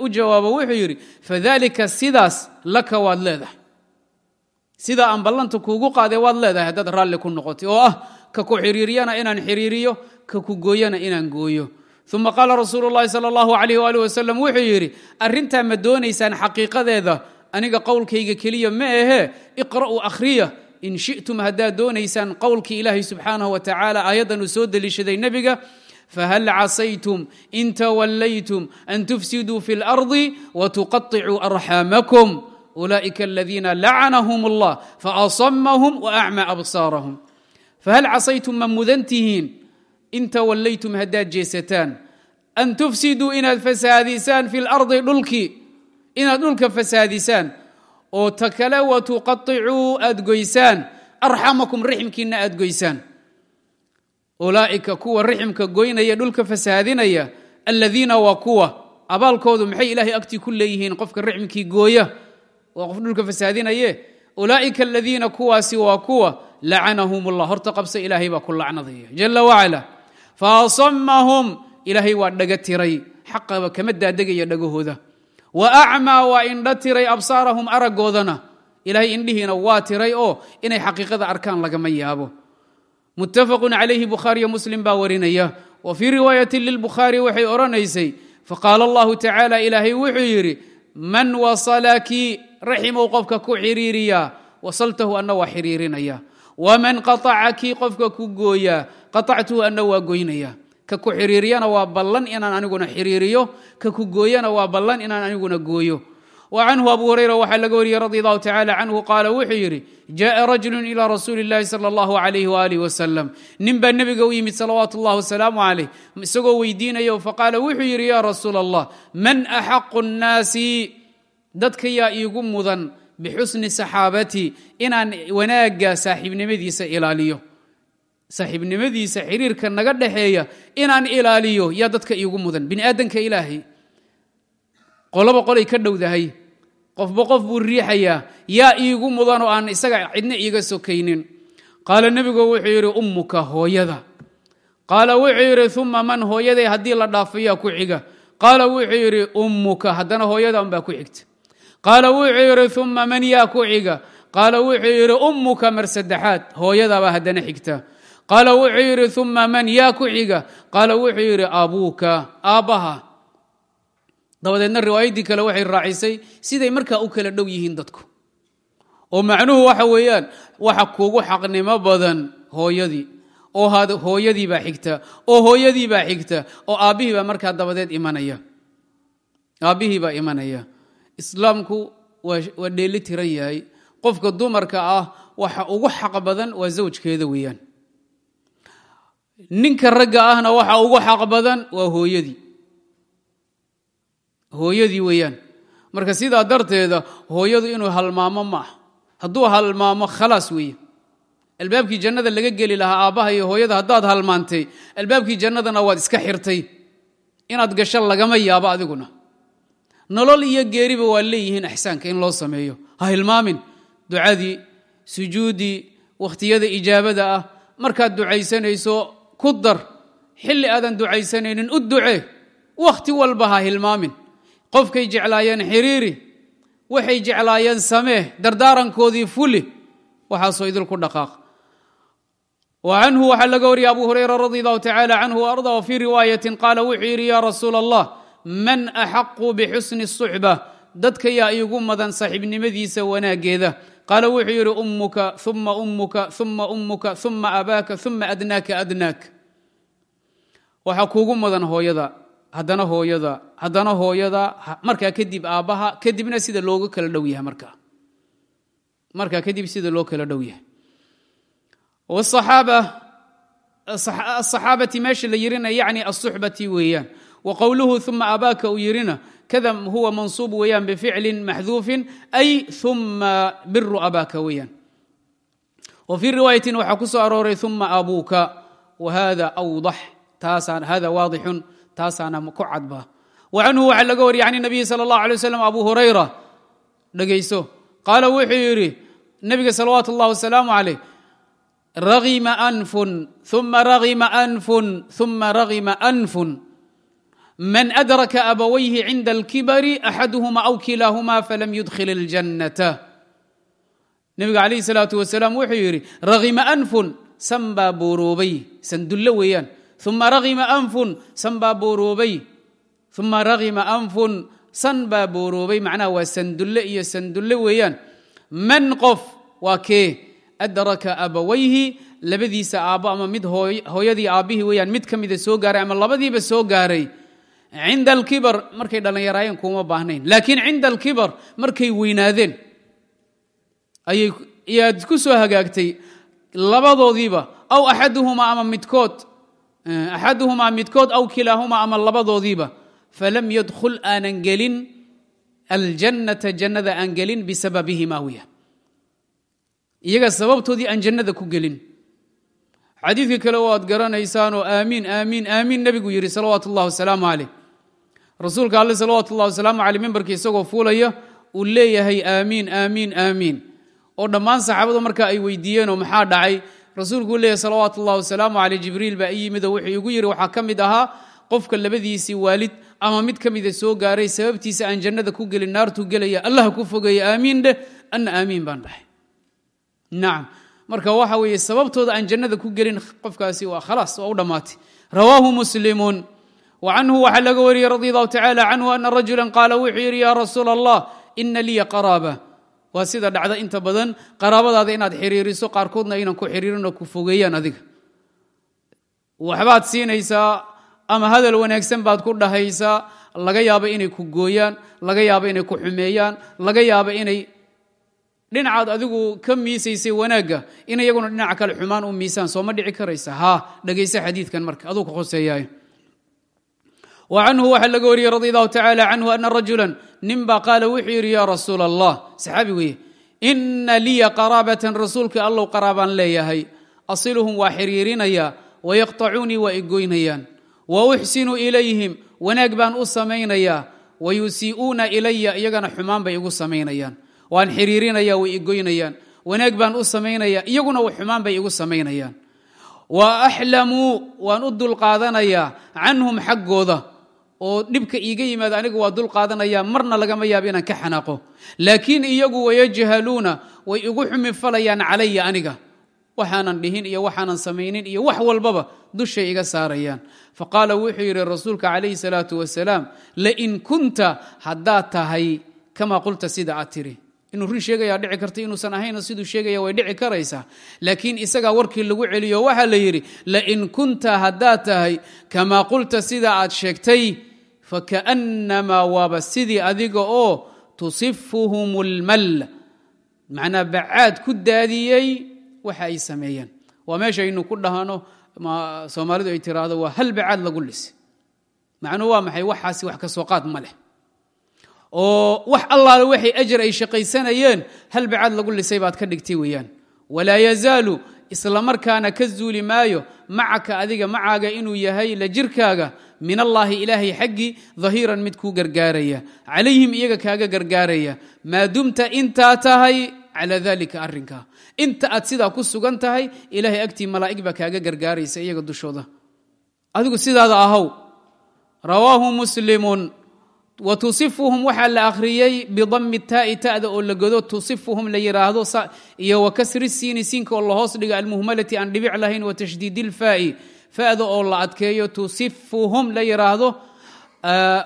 Speaker 1: u jawaabo wuxuu yidhi fadalika sidaas laka waad leedahay. Sidaa aan ballanta kuugu qaadee waad leedahay haddaad raalli ku noqotay. Oo ah ka ku xiriiriyana inaan xiriiriyo ka ku gooyana inaan gooyo uma qaala rasuulu llahi sal allahu alayh ali wasalam wuxuu yidhi arrintaa ma doonaysaan xaqiiqadeeda aniga qowlkayga keliya ma ahee iqra'uu akhriya in shi'tum haddaad doonaysaan qowlkii ilaahay subxaanahu wa tacaala aayaddan uu soo deliishaday nebiga fahal casaytum in tawallaytum an tufsiduu fi اlardi watuqaطicuu arxaamakum ulaa'ika aladiina lacanahum allah faasamahum waacmaa absaarahum fahal casaytum ma mudan tihiin in tawallaytum haddaad jeesataan an tufsiduu inaad fasaadisaan fi lardi dhulkii inaad dhulka fasaadisaan oo ta kale wa tuqaicuu aad goysaan arxamakum rixmkiinna aad goysaan ulaa'ika kuwa rixmka goynaya dhulka fasaadinaya aladiina waa kuwa abaalkoodu maxay ilaahay agtii ku leeyihiin qofka rixmkii gooya waa qof dhulka fasaadinaye ulaa'ika aladiina kuwaasi waa kuwa lacanahum ullah horta qabsa ilaahay baa ku lacnadaya jala wacala faasamahum ilaahay waa dhaga tiray xaqaba kama daadegaya dhagahooda wa acmaa waa indho tiray absaarahum araggoodana ilahay indhihiina waa tiray oo inay xaqiiqada arkaan lagama yaabo muttafaqun calayhi bukhaariyo muslim baa warinaya wa fii riwaayatin lilbukhaari waxay odhanaysay faqaala allahu tacaala ilaahay wuxuu yidhi man wasalaki raximow qofka ku xiriiriya wasaltahu anna waa xiriirinaya waman qaطacaki qofka ku gooyaa qaطactuhu anna waa goynaya ka ku xiriiriyana waa ballan inaan aniguna xiriiriyo ka ku gooyana waa ballan inaan aniguna gooyo wa canhu abu hurayra waxaa laga wariyey radi allahu tacala canhu qaala wuxuu yidhi jaءa rajulu ilى rasuuli اllahi salى اllahu alayh walih wasalam nin baa nebiga u yimid salawaatu اllah wasalaamu calayh isagoo weydiinayo faqaala wuxuu yidhi ya rasuul allah man axaqu الnaasi dadka yaa iigu mudan bixusni saxaabati inaan wanaagga saaxiibnimadiisa ilaaliyo. Saaxiibnimadiisa xiriirka naga dhaxeeya inaan ilaaliyo yaa dadka iigu mudan bini aadanka ilaahay. Qoloba qolay ka dhowdahay. Qofba qof buu riixayaa yaa iigu mudan oo aan isaga cidna iiga sokaynin. Qaala nebigu wuxuu yidhi ummuka hooyada. Qaala wuxuu yidhi uma man hooyaday haddii la dhaafayaa ku xiga. Qaala wuxuu yidhi ummuka haddana hooyada unbaa ku xigta qaala wuxuu yidhi uma man yaa ku xiga qaala wuxuu yidhi ummuka mar saddexaad. Hooyadabaa haddana xigta. Qaala wuxuu yidhi uma man yaa ku xiga qaala wuxuu yidhi abuuka aabbaha dabadeedna riwaayaddii kale waxay raacisay siday markaa u kala dhow yihiin dadku. Oo macnuhu waxa weeyaan waxa kugu xaqnimo badan hooyadii. Oo hooyadii baa xigta. Oo hooyadii baa xigta. Oo aabbihii baa markaa dabadeed imanaya. Aabbihii imanaya islaamku waa dheeli tiran yahay. Qofka dumarka ah waxa ugu xaq badan waa zawjkeeda weeyaan. Ninka ragga ahna waxa ugu xaq badan waa hooyadii. Hooyadii weeyaan. Marka sidaa darteeda hooyadu inuu halmaamo ma ah hadduu halmaamo khalaas weeye albaabkii jannada laga geli lahaa aabbaha iyo hooyada haddaad halmaantay albaabkii jannadana waad iska xirtay. Inaad gasho lagama yaabo adiguna nolol iyo geeriba waa leeyihiin axsaanka in loo sameeyo. Ha hilmaamin ducadii sujuuddii wakhtiyada ijaabada ah markaad ducaysanayso ku dar. Xilli aadan ducaysanaynin u duce. Wakhti walba ha hilmaamin. Qofkay jeclaayeen xiriiri waxay jeclaayeen samee dardaarankoodii fuli waxaasoo idinku dhaqaaq. Wa canhu waxaa laga wariyay abu hurayra radi allahu tacala canhu arda wa fii riwaayatin qaala wuxuu man axaqu bixusni suxba dadka yaa iigu madan saaxiibnimadiisa wanaaggeeda. Qaala wuxuu yidhi ummuka uma ummuka uma ummuka uma abaaka uma adnaaka adnaak. Waxaa kuugu mudan hooyada haddana hooyada haddana hooyada markaa kadib aabbaha kadibna sida looga kala dhow yahay markaa. Markaa kadib sida loo kala dhow yahay. Asaxaabati meesha la yirina yacni asuxbati weeyaan wa qowluhu uma abaaka uu yirina kada huwa mansuub weeyaan bificlin maxduufin ay uma biru abaaka weeyaan. Wa fii riwaayatin waxaa ku soo arooray uma abuuka wa hada awdax taasaan hada waadixun taasaana ku cadba wa canhu waxaa laga wariyay can nabiyi sala allah alay waslam abu hurayra. Dhegayso qaala wuxuu yidhi nebiga salawaatu اllah wasalaamu calayh ragima anfun uma ragima anfun uma ragima anfun man adraka abawayhi cinda alkibari axaduhuma aw kilaahuma falam yudkhil اljannata nebiga calayhi salaatu wasalaam wuxuu yidhi ragima anfun san baa booroobay sandullo weeyaan. Uma ragima anfun san baa booroobay uma ragima anfun san baa booroobay macnaha waa sandulle iyo sandulle weeyaan. Man qof waa kee? Adraka abawayhi labadiisa aabbo ama mid hooyadii aabbihii weeyaan mid ka mida soo gaaray ama labadiiba soo gaaray cinda alkibar markay dhallinyaraayeen kuma baahnayn. Laakiin cinda alkibar markay weynaadeen ayaad ku soo hagaagtay labadoodiiba aw axaduhumaa ama midkood axaduhumaa midkood aw kilaahumaa ama labadoodiiba falam yadkhul aanan gelin aljannata jannada aan gelin bisababihima wiya iyaga sababtoodii aan jannada ku gelin. Xadiidka kale waad garanaysaanoo aamiin aamiin aamiin nebigu yidhi salawaatu ullahi wasalaamu caleyh rasuulka alle salawaatu ullahi wasalaamu caleyh mimbarkii isagoo fuulaya uu leeyahay aamiin aamiin aamiin. Oo dhammaan saxaabadu marka ay weydiiyeenoo maxaa dhacay rasuulku uu leeyahay salawaatu ullahi wasalaamu caleyh jibriil baa i yimidoo wuxuu igu yidhi waxaa ka mid ahaa qofka labadiisii waalid ama mid ka mida soo gaaray sababtiisa aan jannada ku gelin naartuu gelaya allah ku fogeeya aamiin dheh anna aamiin baan dhahay. Nacam marka waxa weeye sababtooda aan jannada ku gelin qofkaasi waa khalaas waa u dhammaatay. Rawaahu muslimuun wa canhu waxaa laga wariyey radi allahu tacala canhu ana rajula qaala wuxuu yidhi ya rasuula allah ina liya qaraaba waa sida dhacda inta badan qaraabadaada inaad xiriiriso qaarkoodna aynan ku xiriirinoo ku fogeeyaan adiga waxbaad siinaysaa ama hadal wanaagsan baad ku dhahaysaa laga yaabo inay ku gooyaan laga yaabo inay ku xumeeyaan laga yaabo inay dhinacaad adigu ka miisaysay wanaagga in iyaguna dhinaca kale xumaan u miisaan sooma dhici karaysa haa dhegaysa xadiidkan marka aduu ka hoseeyaay wa canhu waxaa laga wariyey radi allahu tacaala canhu ana rajulan nin baa qaala wuxuu yidhi yaa rasuula allah saxaabi weeye ina liya qaraabatan rasuulka allow qaraabaan leeyahay. Asiluhum waa xiriirinayaa wayaqtacuunii waa igoynayaan wa uxsinu ilayhim wanaag baan u samaynayaa wa yusii'uuna ilaya iyagana xumaan bay igu samaynayaan. Waan xiriirinaya way igoynayaan wanaag baan u samaynaya iyaguna xumaan bay igu samaynayaan. Wa axlamuu waan oo dhibka iiga yimaada anigu waa dulqaadanaya marna lagama yaabo inaan ka xanaaqo. Laakiin iyagu wayajhaluuna way igu xumi falayaan calaya aniga. Waxaanan dhihin iyo waxaanan samaynin iyo wax walbaba dushay iga saarayaan. Faqaala wuxuu yidhi rasuulka calayhi salaatu wasalaam lain kunta haddaad tahay kamaa qulta sida aad tiri inuu run sheegayaa dhici karta inuusan ahayno siduu sheegaya way dhici karaysaa. Laakiin isagaa warkii lagu celiyo waxaa la yidhi lain kunta haddaad tahay kamaa qulta sida aad sheegtay fakaannamaa waaba sidii adiga oo tusifuhum lmal macnaa bacaad ku daadiyey waxa ay sameeyeen waa meeshaynu ku dhahano soomaalidu ay tiraahdo waa hal bacaad lagu lise macnuhu waa maxay waxaasi wax ka soo qaad ma leh oo wax allaale waxay ajar ay shaqaysanayeen hal bacaad lagu lisay baad ka dhigtay weeyaan walaa yazaalu isla markaana ka zuuli maayo macaka adiga macaaga inuu yahay la jirkaaga min allaahi ilaahay xaggii dahiiran mid kuu gargaaraya calayhim iyaga kaaga gargaaraya maa dumta intaa tahay calaa dalika arrinkaa inta aad sidaa ku sugan tahay ilaahay agtii malaa'ig baa kaaga gargaaraysa iyaga dushooda. Adigu sidaada ahaw rawaahu muslimun wa tusifuhum waxaa la akhriyey bidami taai ta'da oo la godo tusifuhum la yidhaahdo iyo wa kasri siini siinka oo la hoos dhigo almuhmalati aan dhibic lahayn wa tashdiidi ilfaa'i fa'da oo la adkeeyo tusifuhum la yidhaahdo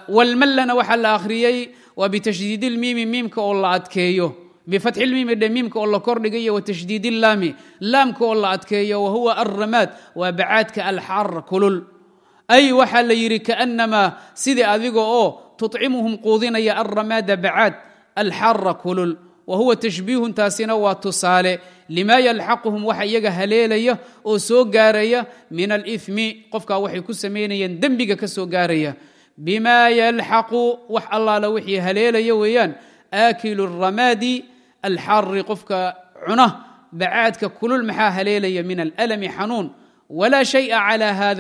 Speaker 1: walmallana waxaa la akhriyey waa bitashdiidi ilmiimi miimka oo la adkeeyo. Bifatxi lmiimi dhe miimka oo la kordhigayo wa tashdiidi illaami laamka oo la adkeeyo wa huwa alramaad waa bacaadka alxaar kulul. Ay waxaa la yidhi kaannamaa sidii adiga oo tucimuhum quudinaya alramaada bacaad alxara kulul wa huwa tashbiihun taasina waa tusaale. Limaa yalxaquhum waxa iyaga haleelaya oo soo gaaraya min alimi qofkaa waxay ku samaynayeen dembiga ka soo gaaraya. Bimaa yalxaqu wax allaala wixii haleelaya weeyaan. Aakilu ramaadi alxari qofka cuna bacaadka kulul maxaa haleelaya min alalami xanuun. Walaa shaya cala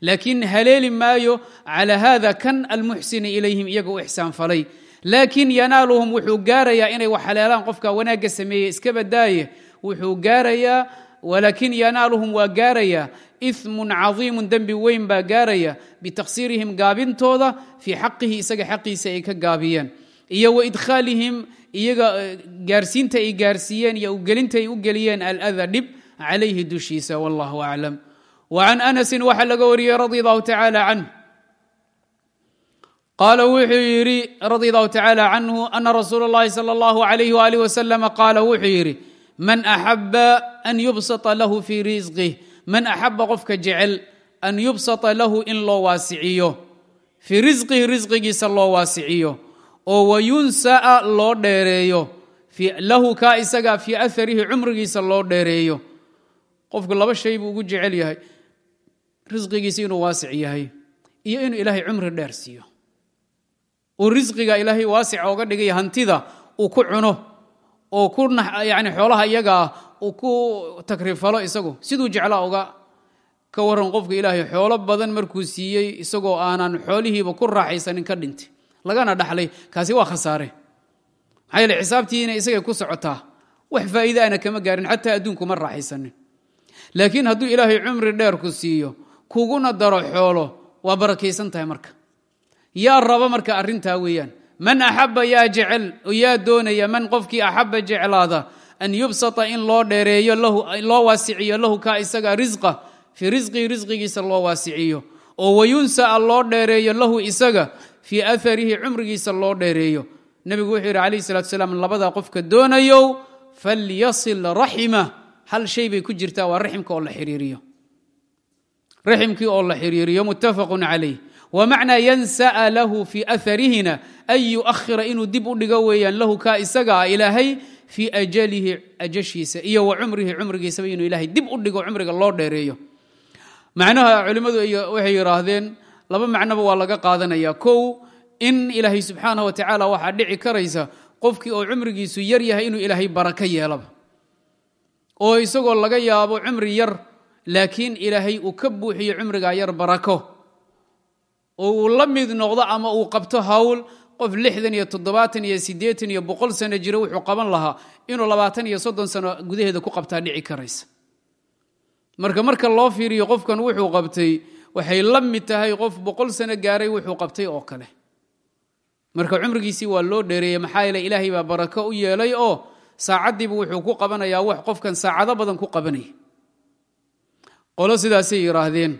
Speaker 1: laakiin haleeli maayo calى hada kan almuxsini ilayhim iyaga u ixsaan falay. Laakiin yanaaluhum wuxuu gaarayaa inay wax haleelaan qofka wanaagga sameeyey iska badaaye. Wuxuu gaarayaa walaakin yanaaluhum waa gaarayaa. Iثmun cadiimu dembi weyn baa gaaraya bitaqsiirihim gaabintooda fii xaqihi isaga xaqiisa ay ka gaabiyeen iyo waidkhaalihim iyaga gaarsiinta ay gaarsiiyeen iyo ugelinta ay u dhib calayhi dushiisa wallahu aclam وعن أنس waxaa laga wariyey رضي الله تعالى عنه qال wuxuu yidhi رضي الله تعالى عنه أن رsuuل اللhi صلى الله عليه وaله وسلم qاaل wuxuu yidhi maن أحب أن يبسط له في رزقه maن أحaba qofka jecel أn يubسطa lahu in loo waasiciyo fii risqihi risqigiisa loo waasiciyo oo wayunsa'a loo dheereeyo lahu kaa isaga fii أharihi cumrigiisa loo dheereeyo qofku laba shay buu ugu jecel yahay risqigiisa inuu waasic yahay iyo inuu ilaahay cumri dheer siiyo. Uu risqiga ilaahay waasic oga dhigay hantida uu ku cuno oo ku yani xoolaha iyagaa uu ku takrifalo isagu. Siduu jeclaa oga ka waran qofka ilaahay xoolo badan markuu siiyey isagoo aanan xoolihiiba ku raaxaysanin ka dhintay lagana dhaxlay kaasi waa khasaare. Maxaa yeele xisaabtiina isagay ku socotaa wax faa'iide ana kama gaarin xataa adduunku ma raaxaysanin. Laakiin hadduu ilaahay cumri dheer ku siiyo kuguna daro xoolo waa barakaysan tahay marka. Yaa raba marka arrintaa weeyaan man axaba yaa jecel yaa doonaya man qofkii axaba jeclaada an yubsata in loo dheereeyo loo waasiciyo lahu kaa isaga risqa fii risqihi risqigiisa loo waasiciyo oo wayunsa'a loo dheereeyo lahu isaga fii aarihi cumrigiisa loo dheereeyo. Nebigu wuxuu yidhi calayh salatu salaam labadaa qofka doonayow falyasil raxima. Hal shay bay ku jirtaa waa raximka oo la xiriiriyo raximkii oo la xiriiriyo muttafaqun calayh. Wmacnaa yansa'a lahu fii aharihina an yu'ahira inuu dib u dhigo weeyaan lahu kaa isaga ah ilaahay fii ajalihi ajashiisa iyo wa cumrihi cumrigiisaba inuu ilaahay dib u dhigo cumriga loo dheereeyo. Macnaha culimmadu waxay yidhaahdeen laba macnoba waa laga qaadanaya. Kow in ilaahay subxaanah wa tacaala qofkii oo cumrigiisu yar yahay inuu ilaahay barako yeelaba. Oo isagoo laga yaabo cumri yar laakiin ilaahay uu ka buuxiyo cumrigaa yar barako. Oo uu la mid noqdo ama uu qabto hawl qof lixdan iyo toddobaatan iyo siddeetan iyo boqol sano jiro wuxuu qaban lahaa inuu labaatan iyo soddon sano gudaheeda ku qabtaa dhici karaysa. Marka marka loo fiiriyo qofkan wuxuu qabtay waxay la mid tahay qof boqol sano gaaray wuxuu qabtay oo kale. Marka cumrigiisii waa loo dheereeyey maxaa yeele ilaahay baa barako u yeelay oo saacaddiiba wuxuu ku qabanayaa wax qofkan saacado badan ku qabanaya qolo sidaasay yidhaahdeen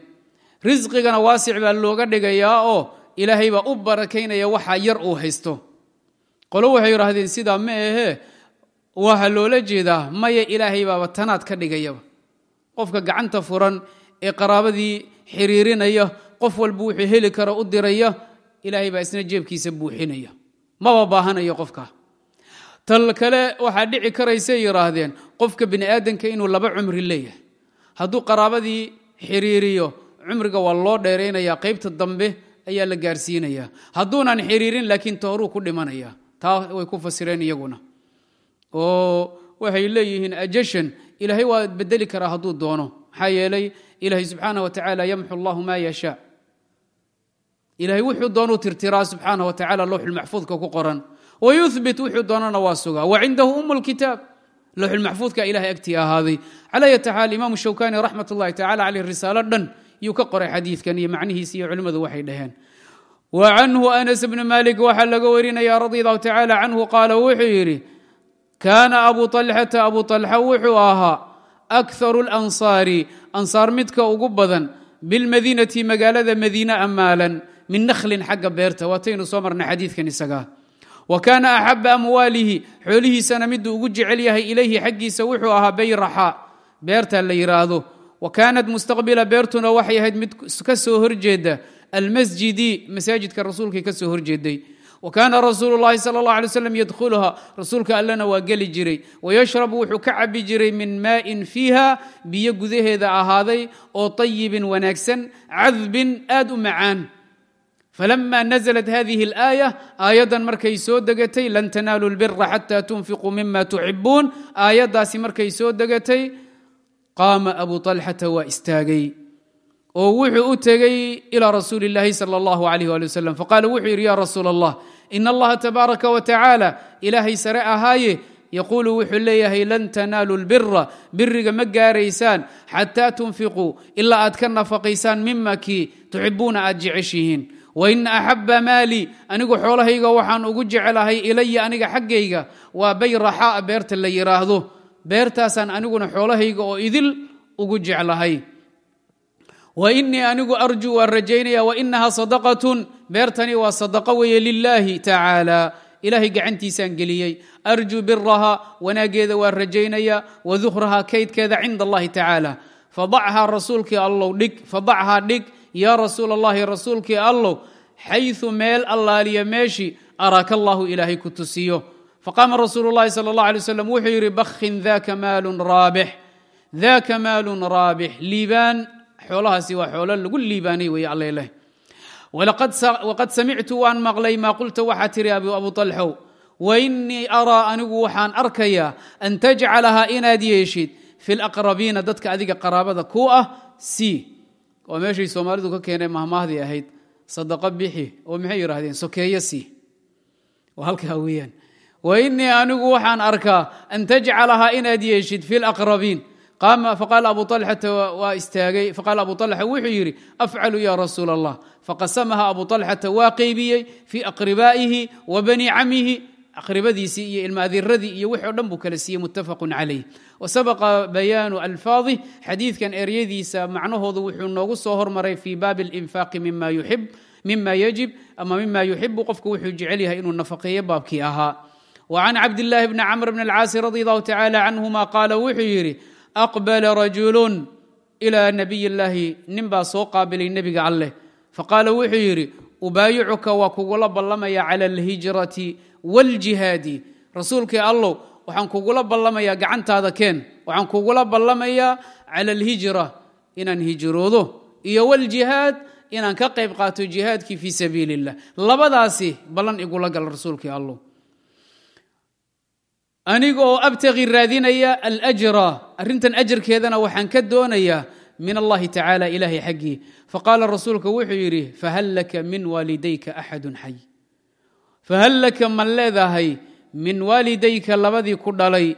Speaker 1: risqigana waasic baa looga dhigayaa oo ilaahay baa u barakaynaya waxa yar uu haysto. Qolo waxay yidhaahdeen sidaa ma ahee waxa loola jeedaa maya ilaahay baaba tanaad ka dhigayaba qofka gacanta furan ee qaraabadii xiriirinaya qof walba wuxuu heli karo u diraya ilaahay baa isna jeebkiisa buuxinaya. Maba baahanayo qofka. Tal kale waxaa dhici karaysay yidhaahdeen qofka bini aadanka inuu laba cumri leeyahay hadduu qaraabadii xiriiriyo cumriga waa loo dheeraynaya qaybta dambe ayaa la gaarsiinaya. Hadduunan xiriirin laakiin tooruu ku dhimanaya. Taa way ku fasireen iyaguna. Oo waxay leeyihiin ajashan ilaahay waa bedeli karaa hadduu doono. Maxaa yeelay ilaahay subxaana wa tacaala yamxu allahu maa yashaa ilahay wuxuu doonuu tirtiraa subxaana wa tacala lowxulmaxfuudka ku qoran. Wayuhbit wuxuu doonana waa sugaa. Wa cindahu um lkitaab lowxulmaxfuudka ilahay agtii ahaaday calaa yata xaal imaamu shawkani raxmat ullahi tacala caleyh risaalo dhan yuu ka qoray xadiidkan iyo macnihiisi iyo culimmadu waxay dhaheen. Wa canhu anas bni malik waxaa laga warinaya radi allahu tacala canhu qaala wuxuu yidhi kaana abu alxata abu alxa wuxuu ahaa akharu lansaari ansaar midka ugu badan bilmadiinati magaalada madiine amaalan min nakhlin xagga beerta. Waataynu wa kaana axaba amwaalihi xoolihiisana miduu ugu jecel yahay ilayhi xaggiisa wuxuu ahaa bayraxa beerta la yidhaahdo wa kaanat mustaqbila beertuna waxay ahayd mid ka soo horjeeda almasjidi masaajidka rasuulkay ka soo horjeeday. Wa kaana rasuulu llahi sala allah alay slam yadkhuluha rasuulka allena waa geli jiray. Wayashrabu wuxuu ka cabi jiray min maa'in fiiha biyo gudaheeda ahaaday oo tayibin wanaagsan cadbin aad u macaan falama naزlat hadihi اlaaya aayaddan markay soo degatay lan tanaalu lbira xata tunfiquu mima tuxibuun aayaddaasi markay soo degatay qaama abu طalxata waa istaagay oo wuxuu u tegey ilى rasuuli اllahi salى اllah alayh ali waslm faqaala wuxuu yidhi ya rasuul allah in allaha tabaaraka wa tacaala ilaahay sare ahaaye yaquulu wuxuu leeyahay lan tanaalu lbira biriga ma gaaraysaan xataa tunfiquu ilaa aad ka nafaqaysaan mima kii tuxibuuna aad jeceshihiin waina axaba maali anigu xoolahayga waxaan ugu jecelahay ilaya aniga xaggayga. Waa bayraxaa beerta la yidhaahdo beertaasaan aniguna xoolahayga oo idil ugu jeclahay. Wa inii anigu arjuu waan rajaynaya. Wainaha sadaqatun beertani waa sadaqo weeye lilaahi tacaala ilaahay gacantiisaan geliyey. Arjuu biraha wanaaggeeda waan rajaynaya. Wa duhraha kaydkeeda cinda allahi tacaala fadachaa rasuulkii allow dhig fadachaa dhig yaa rasuul allahi rasuulkii allow xayu meel allaaliya meeshii araaka ilaahay ku tusiyo. Faqaama rasuulu llahi sala allah alay waslam wuxuu yidhi bakhin daka maalun raabix daka maalun raabix liibaan xoolahaasi waa xoolo lagu liibaanay weeye alleleh waqad samictu waan maqlay maa qulta waxaa tiri abu alxow wainii araa anigu waxaan arkayaa an tajcalahaa inaad yeeshid fi laqrabiina dadka adiga qaraabada ku ah c oo meeshay soomaalidu ka keeneen mahmaahdii ahayd sadaqo bixi oo maxay yidhahdeen sokeeyo si waa halkaa weeyaan. Wainii anigu waxaan arkaa an tajcalahaa inaad yeeshid fi laqrabiin faqaala abu alxata waa istaagay. Faqaala abu alxa wuxuu yidhi afcalu ya rasuul faqasamaha abu alxata waa qeybiyey fii aqribaa'ihi wa bani camihi aqribadiisii iyo ilmaadiradii iyo wixi o dhan buu kala siiyey muttafaqun calayh wasabaqa bayaanu alfaadi xadiidkan eryadiisa macnahoodu wuxuu noogu soo hormaray fii baabi alinfaaqi mima yuxib mima yajib ama mima yuxibu qofku wuxuu jecel yahay inuu nafaqeeyo baabkii ahaa wa can cabdillaahi bni camr bni alcaasi radi allahu tacala canhuma qaala wuxuu yidhi aqbala rajulun ilaa nabiy illaahi nin baa soo qaabilay nebiga alleh faqaala wuxuu yidhi ubaayicuka waa kugula ballamaya rasuulkii allow waxaan kugula ballamayaa gacantaada keen waxaan kugula ballamayaa cala alhijra inaan hijroodo iyo wljihaad inaan ka qayb qaato jihaadkii fii sabiili labadaasi ballan igula gal rasuulkii allow aniga oo raadinaya alajra arrintan ajarkeedana waxaan ka doonayaa min allahi tacaala ilaahay xaggii. Faqaala rasuulka wuxuu yidhi fahal laka min waalidayka axadun xay? Fahal laka ma leedahay min waalidayka labadii ku dhalay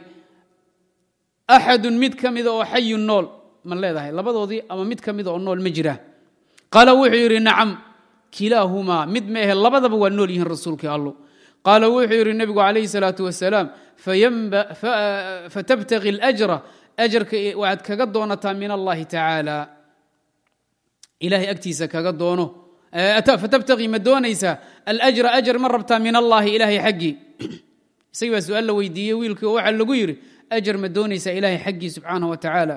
Speaker 1: axadun mid ka mida oo xayun nool ma leedahay labadoodii ama mid ka mida oo nool ma jira. Qaala wuxuu yidhi nacam kilaahumaa mid ma ahe labadaba waa nool yihiin rasuulkii allo qaala wuxuu yidhi nebigu calayhi salaatu wasalaam fatabtaqi اlajra ajarka waxaad kaga doonataa min allahi tacaala. Ilahay agtiisa kaga doono. Fatabtaqii ma doonaysaa? Alajra ajar ma rabtaa min allahi ilahay xaggii isagii baa su'aal la weydiiyey wiilkii oo lagu yidhi ajar ma doonaysaa ilahay xaggii subxaanah wa tacaala?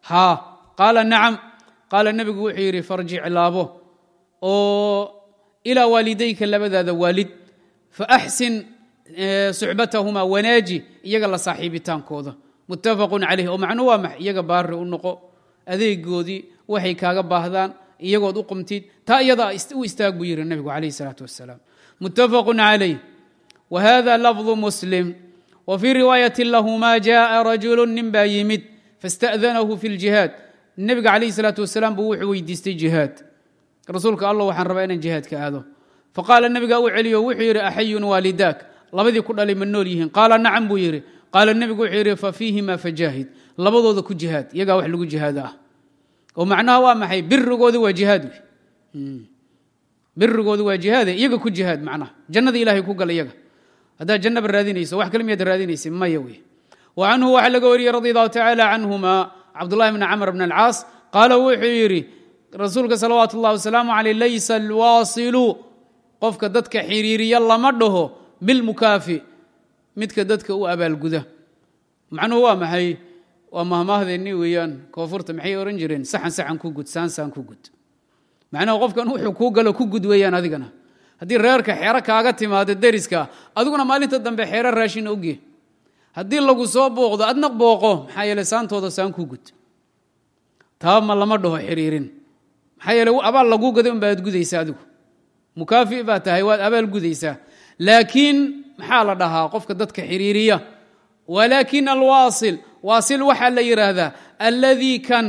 Speaker 1: Haa qaala nacam. Qaala nebigu wuxuu yidhi farjic laabo oo ilaa waalidayka labadaada waalid faaxsin suxbatahuma wanaaji iyaga la saaxiibitaankooda. Muttafaqun calayh oo macnuu waa max iyaga baari u noqo adeegoodii waxay kaaga baahdaan iyagood u qumtid taa iyadaa u istaag buu yidhi nebigu calayh salaatu wasalaam muttafaqun calayh wa hada lafdu muslim wa fii riwaayati lahuma jaءa rajulu nin baa yimid faاsta'danahu fi اljihaad nebiga calayh salaatu wasalaam buu wuxuu weydiistay jihaad rasuulka allah waxaan rabaa inaan jihaadka aado faqaala nebiga u celiyo wuxuu yidhi axayun waalidaak labadii ku dhalay ma nool yihiin qaala nacam buu yidhi qaala nebigu wuxuu yidhi fa fiihima fajaahid labadooda ku jihaad iyagaa wax lagu jihaada ah oo macnaha waa maxay birigoodi waa jihaad birigoodi waa jihaade iyaga ku jihaad macnaha jannada ilahay ku gala iyaga haddaad jannaba raadinayso wax kale miyaad raadinaysa maya wey wa canhu waxaa laga wariyey radi allahu tacaala canhuma cabdullahi bni camr bn alcaas qaala wuxuu yidhi rasuulka salawaatu ullahi wasalaamu caleyh laysa alwaasilu. Qofka dadka xiriiriya lama dhaho bilmukaafi midka dadka u abaalguda. Macnuhu waa maxay? Waa mahmaahdeenni weeyaan koonfurta maxay ohan jireen? Saxan saxan ku gud saansaan ku gud. Macnaha qofkan wuxuu kuu galo ku gud weeyaan adigana haddii reerka xeero kaaga timaado deriska adiguna maalinta dambe xeero raashin ogee haddii lagu soo booqdo adna booqo maxaa yeele saantooda saan ku gud taama lama dhaho xiriirin. Maxaa yeele abaal laguu gaday unbaad gudaysa adigu. Mukaafi baa tahay waad abaal gudaysaa. Laakiin maxaa la dhahaa qofka dadka xiriiriya? Walaakin alwaasil waasil waxaa la yidhaahdaa alladii kan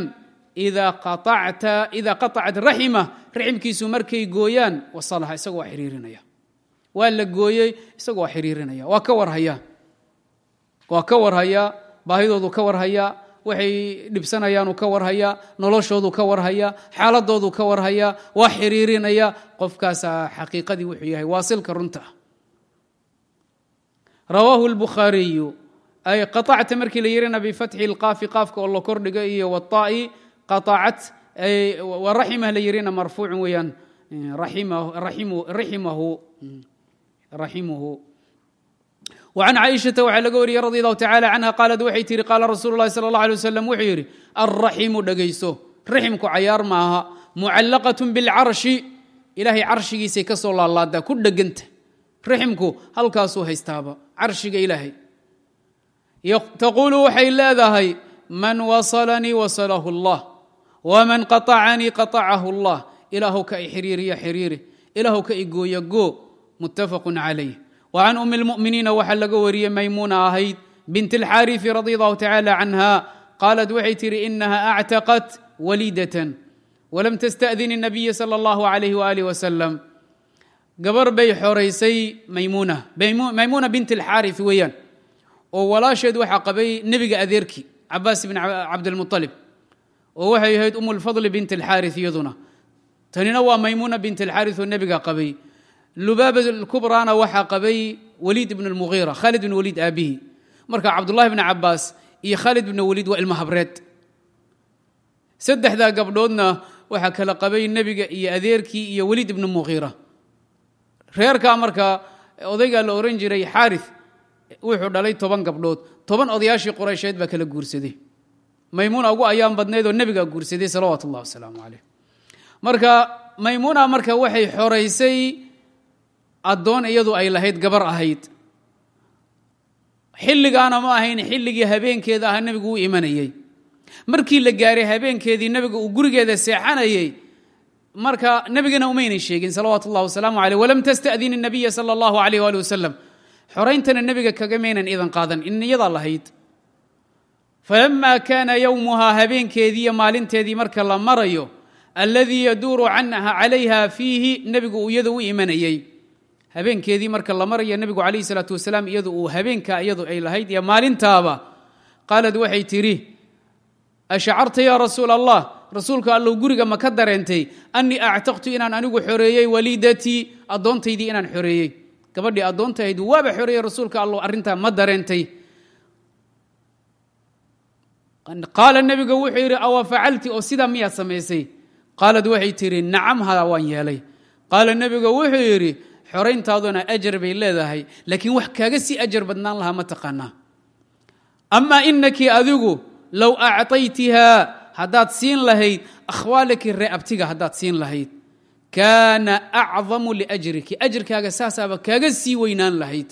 Speaker 1: idaa qaطacat raxima raximkiisu markay gooyaan wasalaha isaga waa xiriirinaya waa la gooyey isaga waa xiriirinaya waa ka warhaya waa ka warhayaa baahidoodu ka warhayaa waxay dhibsanayaanu ka warhayaa noloshoodu ka warhayaa xaaladoodu ka warhayaa waa xiriirinaya qofkaasaa xaqiiqadii wuxuu yahay waasilka runta rawaahu lbukhaariyu ay qaطacta markii la yirina bifatxi اlqaafi qaafka oo la kordhiga iyo wطaa'i qaطacat waraximah la yirina marfuucun weeyaan raximuhu وعن cائشhaةa waxaa laga wariyey radي الlahu tacalى canha qaalad waxay tihi qaala rasuulu الlahi salى الlaه alيه waslm wuxuu yidhi alraximu dhegayso raximku cayaar maaha mucallaqaة bاlcarshi ilahay carshigiisay ka soo laalaadaa ku dheganta raximku halkaasuu haystaaba carshiga ilaahay taquulu waxay leedahay man wasalanii wasalahu اllah wman qaطacanii qaطacahu اllah ilaahu ka i xiriiriya xiriiri ilaahu ka i gooya goo muttafaq calayh وcan um اlmؤminiina waxaa laga wariyey maymuuna ahayd bint اlxaariثi radi allahu tacala canha qaalat waxay tihi inaha actaqat waliidatan walam tasta'din الnabiya salى اllahu عalayh walih wasalam gabar bay xoraysay maymuna maymuuna bint اlxaariث weeyaan oo walaasheed waxaa qabay nebiga adeerkii cabaas bn cabdilmuطalib oo waxay ahayd um اlfadl bint اlxaariث iyaduna tanina waa maymuna bint اlxaariث oo nebiga qabay lubaaba kubraana waxaa qabay waliid ibn اlmugiira khaalid bn waliid aabbihi marka cabdullahi bn cabaas iyo khaalid bn waliid waa ilma habreed saddexdaa gabdhoodna waxaa kala qabay nebiga iyo adeerkii iyo waliid ibn mugiira reerkaa marka odaygaa la oran jiray xaari wuxuu dhalay toban gabdhood toban odayaashii quraysheed baa kala guursaday maymuuna ugu ayaan badnayd oo nebiga guursaday salawaatu ullahi wasalaamu calayh. Marka maymuuna ah marka waxay xoraysay addoon iyadu ay lahayd gabar ahayd. Xilligaana ma ahayn xilligii habeenkeeda ahaa nebigu u imanayey markii la gaaray habeenkeedii nebiga uu gurigeeda seexanayey marka nebigana umaynan sheegin salawaatu ullahi wasalaamu caleyh walam tasta'din inabiya sala allahu alayh ali wasalam xorayntana nebiga kaga maynan idan qaadan in lahayd falamaa kaana yowmuhaa habeenkeediiyo maalinteedii marka la marayo alladii yaduuru calayha fiihi nebigu iyadu u imanayey habeenkeedii marka la marayo nebigu calayhi salaatu wasalaam iyadu uu habeenkaa iyadu ay lahayd iyo maalintaaba qaalad waxay tidhi ashacarta yaa rasuul allah rasuulka allow guriga ma ka dareentay annii actaqtu inaan anigu xoreeyey waliidatii addoontaydii inaan xoreeyey gabadhii addoontahayd waaba xoreeyey rasuulka allow arrintaa ma dareentay qaala nebiga wuxuu yidhi awa facalti oo sidaa miyaad samaysay. Qaalad waxay tidhi nacam ha waan yeelay. Qaala nebiga wuxuu yidhi xorayntaaduna ajar bay leedahay laakiin wax kaaga sii ajar badnaan lahaa ma taqaanaa. Amaa inaki adigu low acطaytihaa haddaad siin lahayd akhwaalaki ree abtiga haddaad siin lahayd kaana acdamu liajriki ajirkaaga saasaaba kaaga sii weynaan lahayd.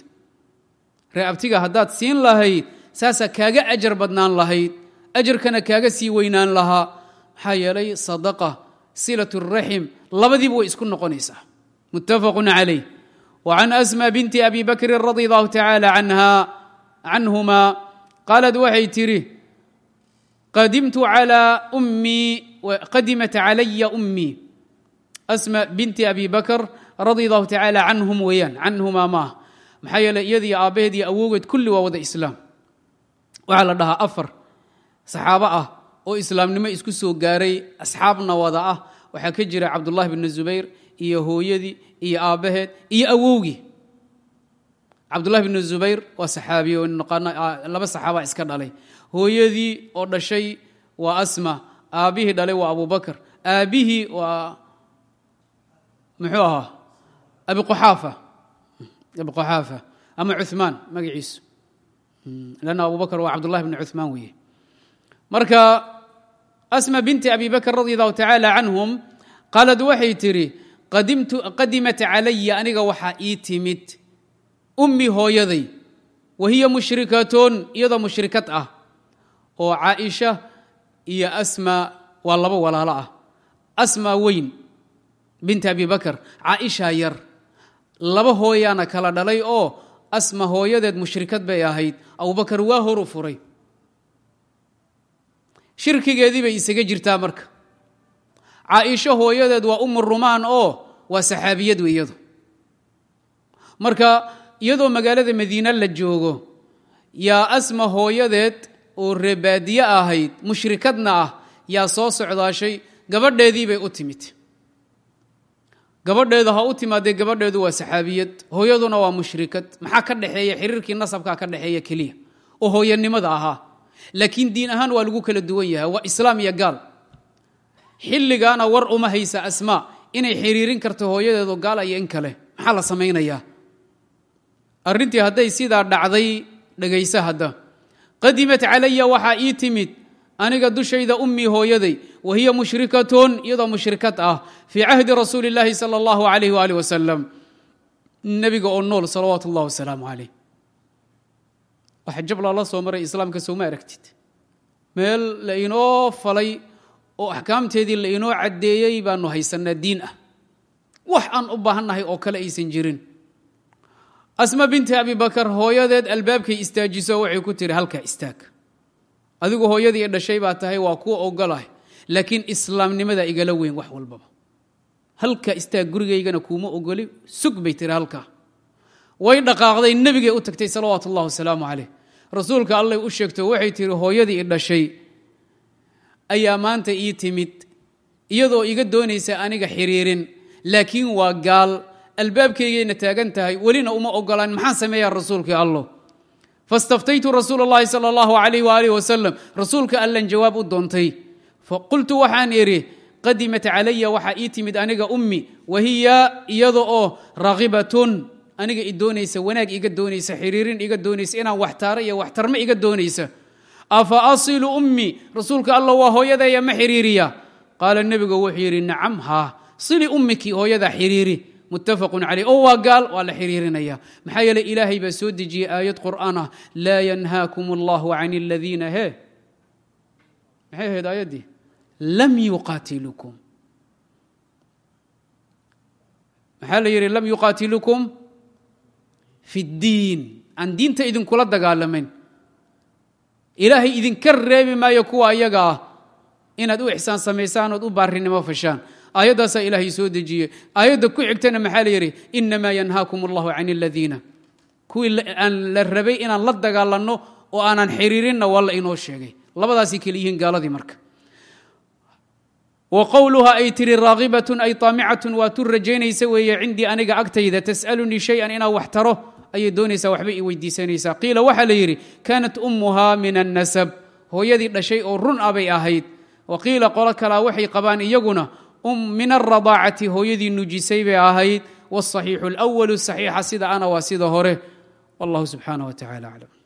Speaker 1: Ree abtiga haddaad siin lahayd saasaa kaaga ajar badnaan lahayd ajarkana kaaga sii weynaan lahaa maxaa yeelay sadaqa silat raxim labadiiba way isku noqonaysaa. Muttafaqu calayh. Wa asma binti abi bakrin radi allahu tacaala canhuma qaalad waxay tidhi qadimtu calى ummii qadimat calaya ummii asma binti abi bakr radi allahu tacaala canhum weeyaan canhumaa maah maxaa yeeley iyadiyo aabbaheed iyo awowgeed kulli waa wada islaam. Waxaa la dhahaa afar saxaabo ah oo islaamnimo isku soo gaaray asxaabna wada ah. Waxaa ka jira cabdullahi bni zubayr iyo hooyadii iyo aabbaheed iyo awowgii. Cabdullahi bni zubayr waa naqaano laba saxaaba iska dhalay. Hooyadii oo dhashay waa asma aabbihii dhalay waa abubakr aabbihii waa muxuu ahaa? Abiquxaafa ama cuثmaan magaciisu. Lanna abubakr waa cabdullahi bni cuثmaan weeye marka asma binti abi bakr radi allahu tacaala canhum qaalad waxay tidhi qadimat calaya aniga waxaa ii timid. Ummi hooyaday wa hiya mushrikatoon iyadoo mushrikad ah oo caaisha iyo asma waa laba walaalo ah. Asma weyn binti abi bakr caaisha yar. Laba hooyaana kala dhalay oo asma hooyadeed mushrikad bay ahayd. Abubakar waa horu furay shirkigeedii bay isaga jirtaa marka. Caaisho hooyadeed waa umu rumaan oo waa saxaabiyad wey iyadu. Marka iyadoo magaalada madiine la joogo yaa asma hooyadeed oo reebaadiye ahayd mushrikadna ah yaa soo socdaashay gabadheedii bay u timid. Gabadheedu ha u timaadee gabadheedu waa saxaabiyad hooyaduna waa mushrikad. Maxaa ka dhexeeya xiriirkii nasabkaa ka dhexeeya keliya. Oo hooyanimada ahaa laakiin diin ahaan waa lagu kala duwan yahay waa islaam iyo gaal. Xilligaana war uma haysa asmaa inay xiriirin karto hooyadeedo gaal iyo in kale. Maxaa la samaynayaa? Arrintii hadday sidaa dhacday dhegaysa hadda. Qadimat calaya waxaa ii timid aniga dushayda ummii hooyaday wa hiya mushrikatun iyadoo mushrikad ah fii cahdi rasuuli illaahi sala allahu calayh waali wasalam nebiga oo nool salawaatu ullah wasalaamu calayh waxa jabla la soo maray islaamka sowma aragtid. Meel la inoo falay oo axkaamteedii la inoo caddeeyey baanu haysanaa diin ah. Wax aan u baahannahay oo kale aysan jirin. Asma binti abi bakar hooyadeed albaabkay istaajiso waxay ku tiri halkaa istaag. Adigu hooyadii dhashay baa tahay waa kuwa ogolahay. Laakiin islaamnimada igala weyn wax walbaba. Halkaa istaag gurigaygana kuuma ogoli sug bay tiri halkaa. Way dhaqaaqday nebigay u tagtay salawaatu اllah wasalaamu calayh rasuulka allay u sheegto waxay tihi hooyadii i dhashay ayaa maanta ii timid iyadoo iga doonaysa aniga xiriirin laakiin waa gaal albaabkaygayna taagan tahay welina uma ogolaan maxaan sameeyaa rasuulkii allo fastaftaytu rasuul اllahi sal اllahu alayh waalih wasalam rasuulka allan jawaab u doontay. Faqultu waxaan idhi qadimat calaya waxaa ii timid aniga ummi wahiya iyada oo rakibatun aniga i doonaysa wanaag iga doonaysa xiriirin iga doonaysa inaan waxtaaro iyo waxtarmo iga doonaysa. Afa asilu ummi rasuulka alla waa hooyadeeya ma xiriiriya. Qaala nebigu wuxuu yidhi nacam haa sili ummiki hooyadaa xiriiri. Muttafaqun caleyh oo waa gaal waa la xiriirinaya. Maxaa yeeley ilaahay baa soo dejiyey aayad qur'aan ah. Laa yanhaakum allahu can aladiina he. Maxay ahayd aayaddii lam yuqaatilukum. Maxaa la yidhi? Lam yuqaatilukum fi ddiin aan diinta idinkula dagaalamayn ilaahay idinka reebi maayo kuwa ayaga ah. Inaad u ixsaan samaysaan ood u baarinimo fashaan. Aayaddaasaa ilaahay soo dejiyey. Aayadda ku xigtana maxaa la yidhi? Inamaa yanhaakum allahu can aladiina kuwii aan la rabay inaan la dagaalanno oo aanan xiriirinna waa la inoo sheegay. Labadaasay kala yihiin gaaladii marka wqowluha ay tiri raagibatun ay taamicatun waa tu rajaynaysa weeye cindii aniga agtayda tas'alunii shayan inaa wax taro ayay doonaysaa waxba i weydiisanaysaa qiila waxaa la yidhi kaanat ummuhaa min annasab hooyadii dhashay oo run abay ahayd wa qiila qolo kalaa waxay qabaan iyaguna min alradaacati hooyadii nujisay bay ahayd waalsaxiixu alawalu saxiixa sida ana waa sida hore wallahu subxaanah wa tacala aclam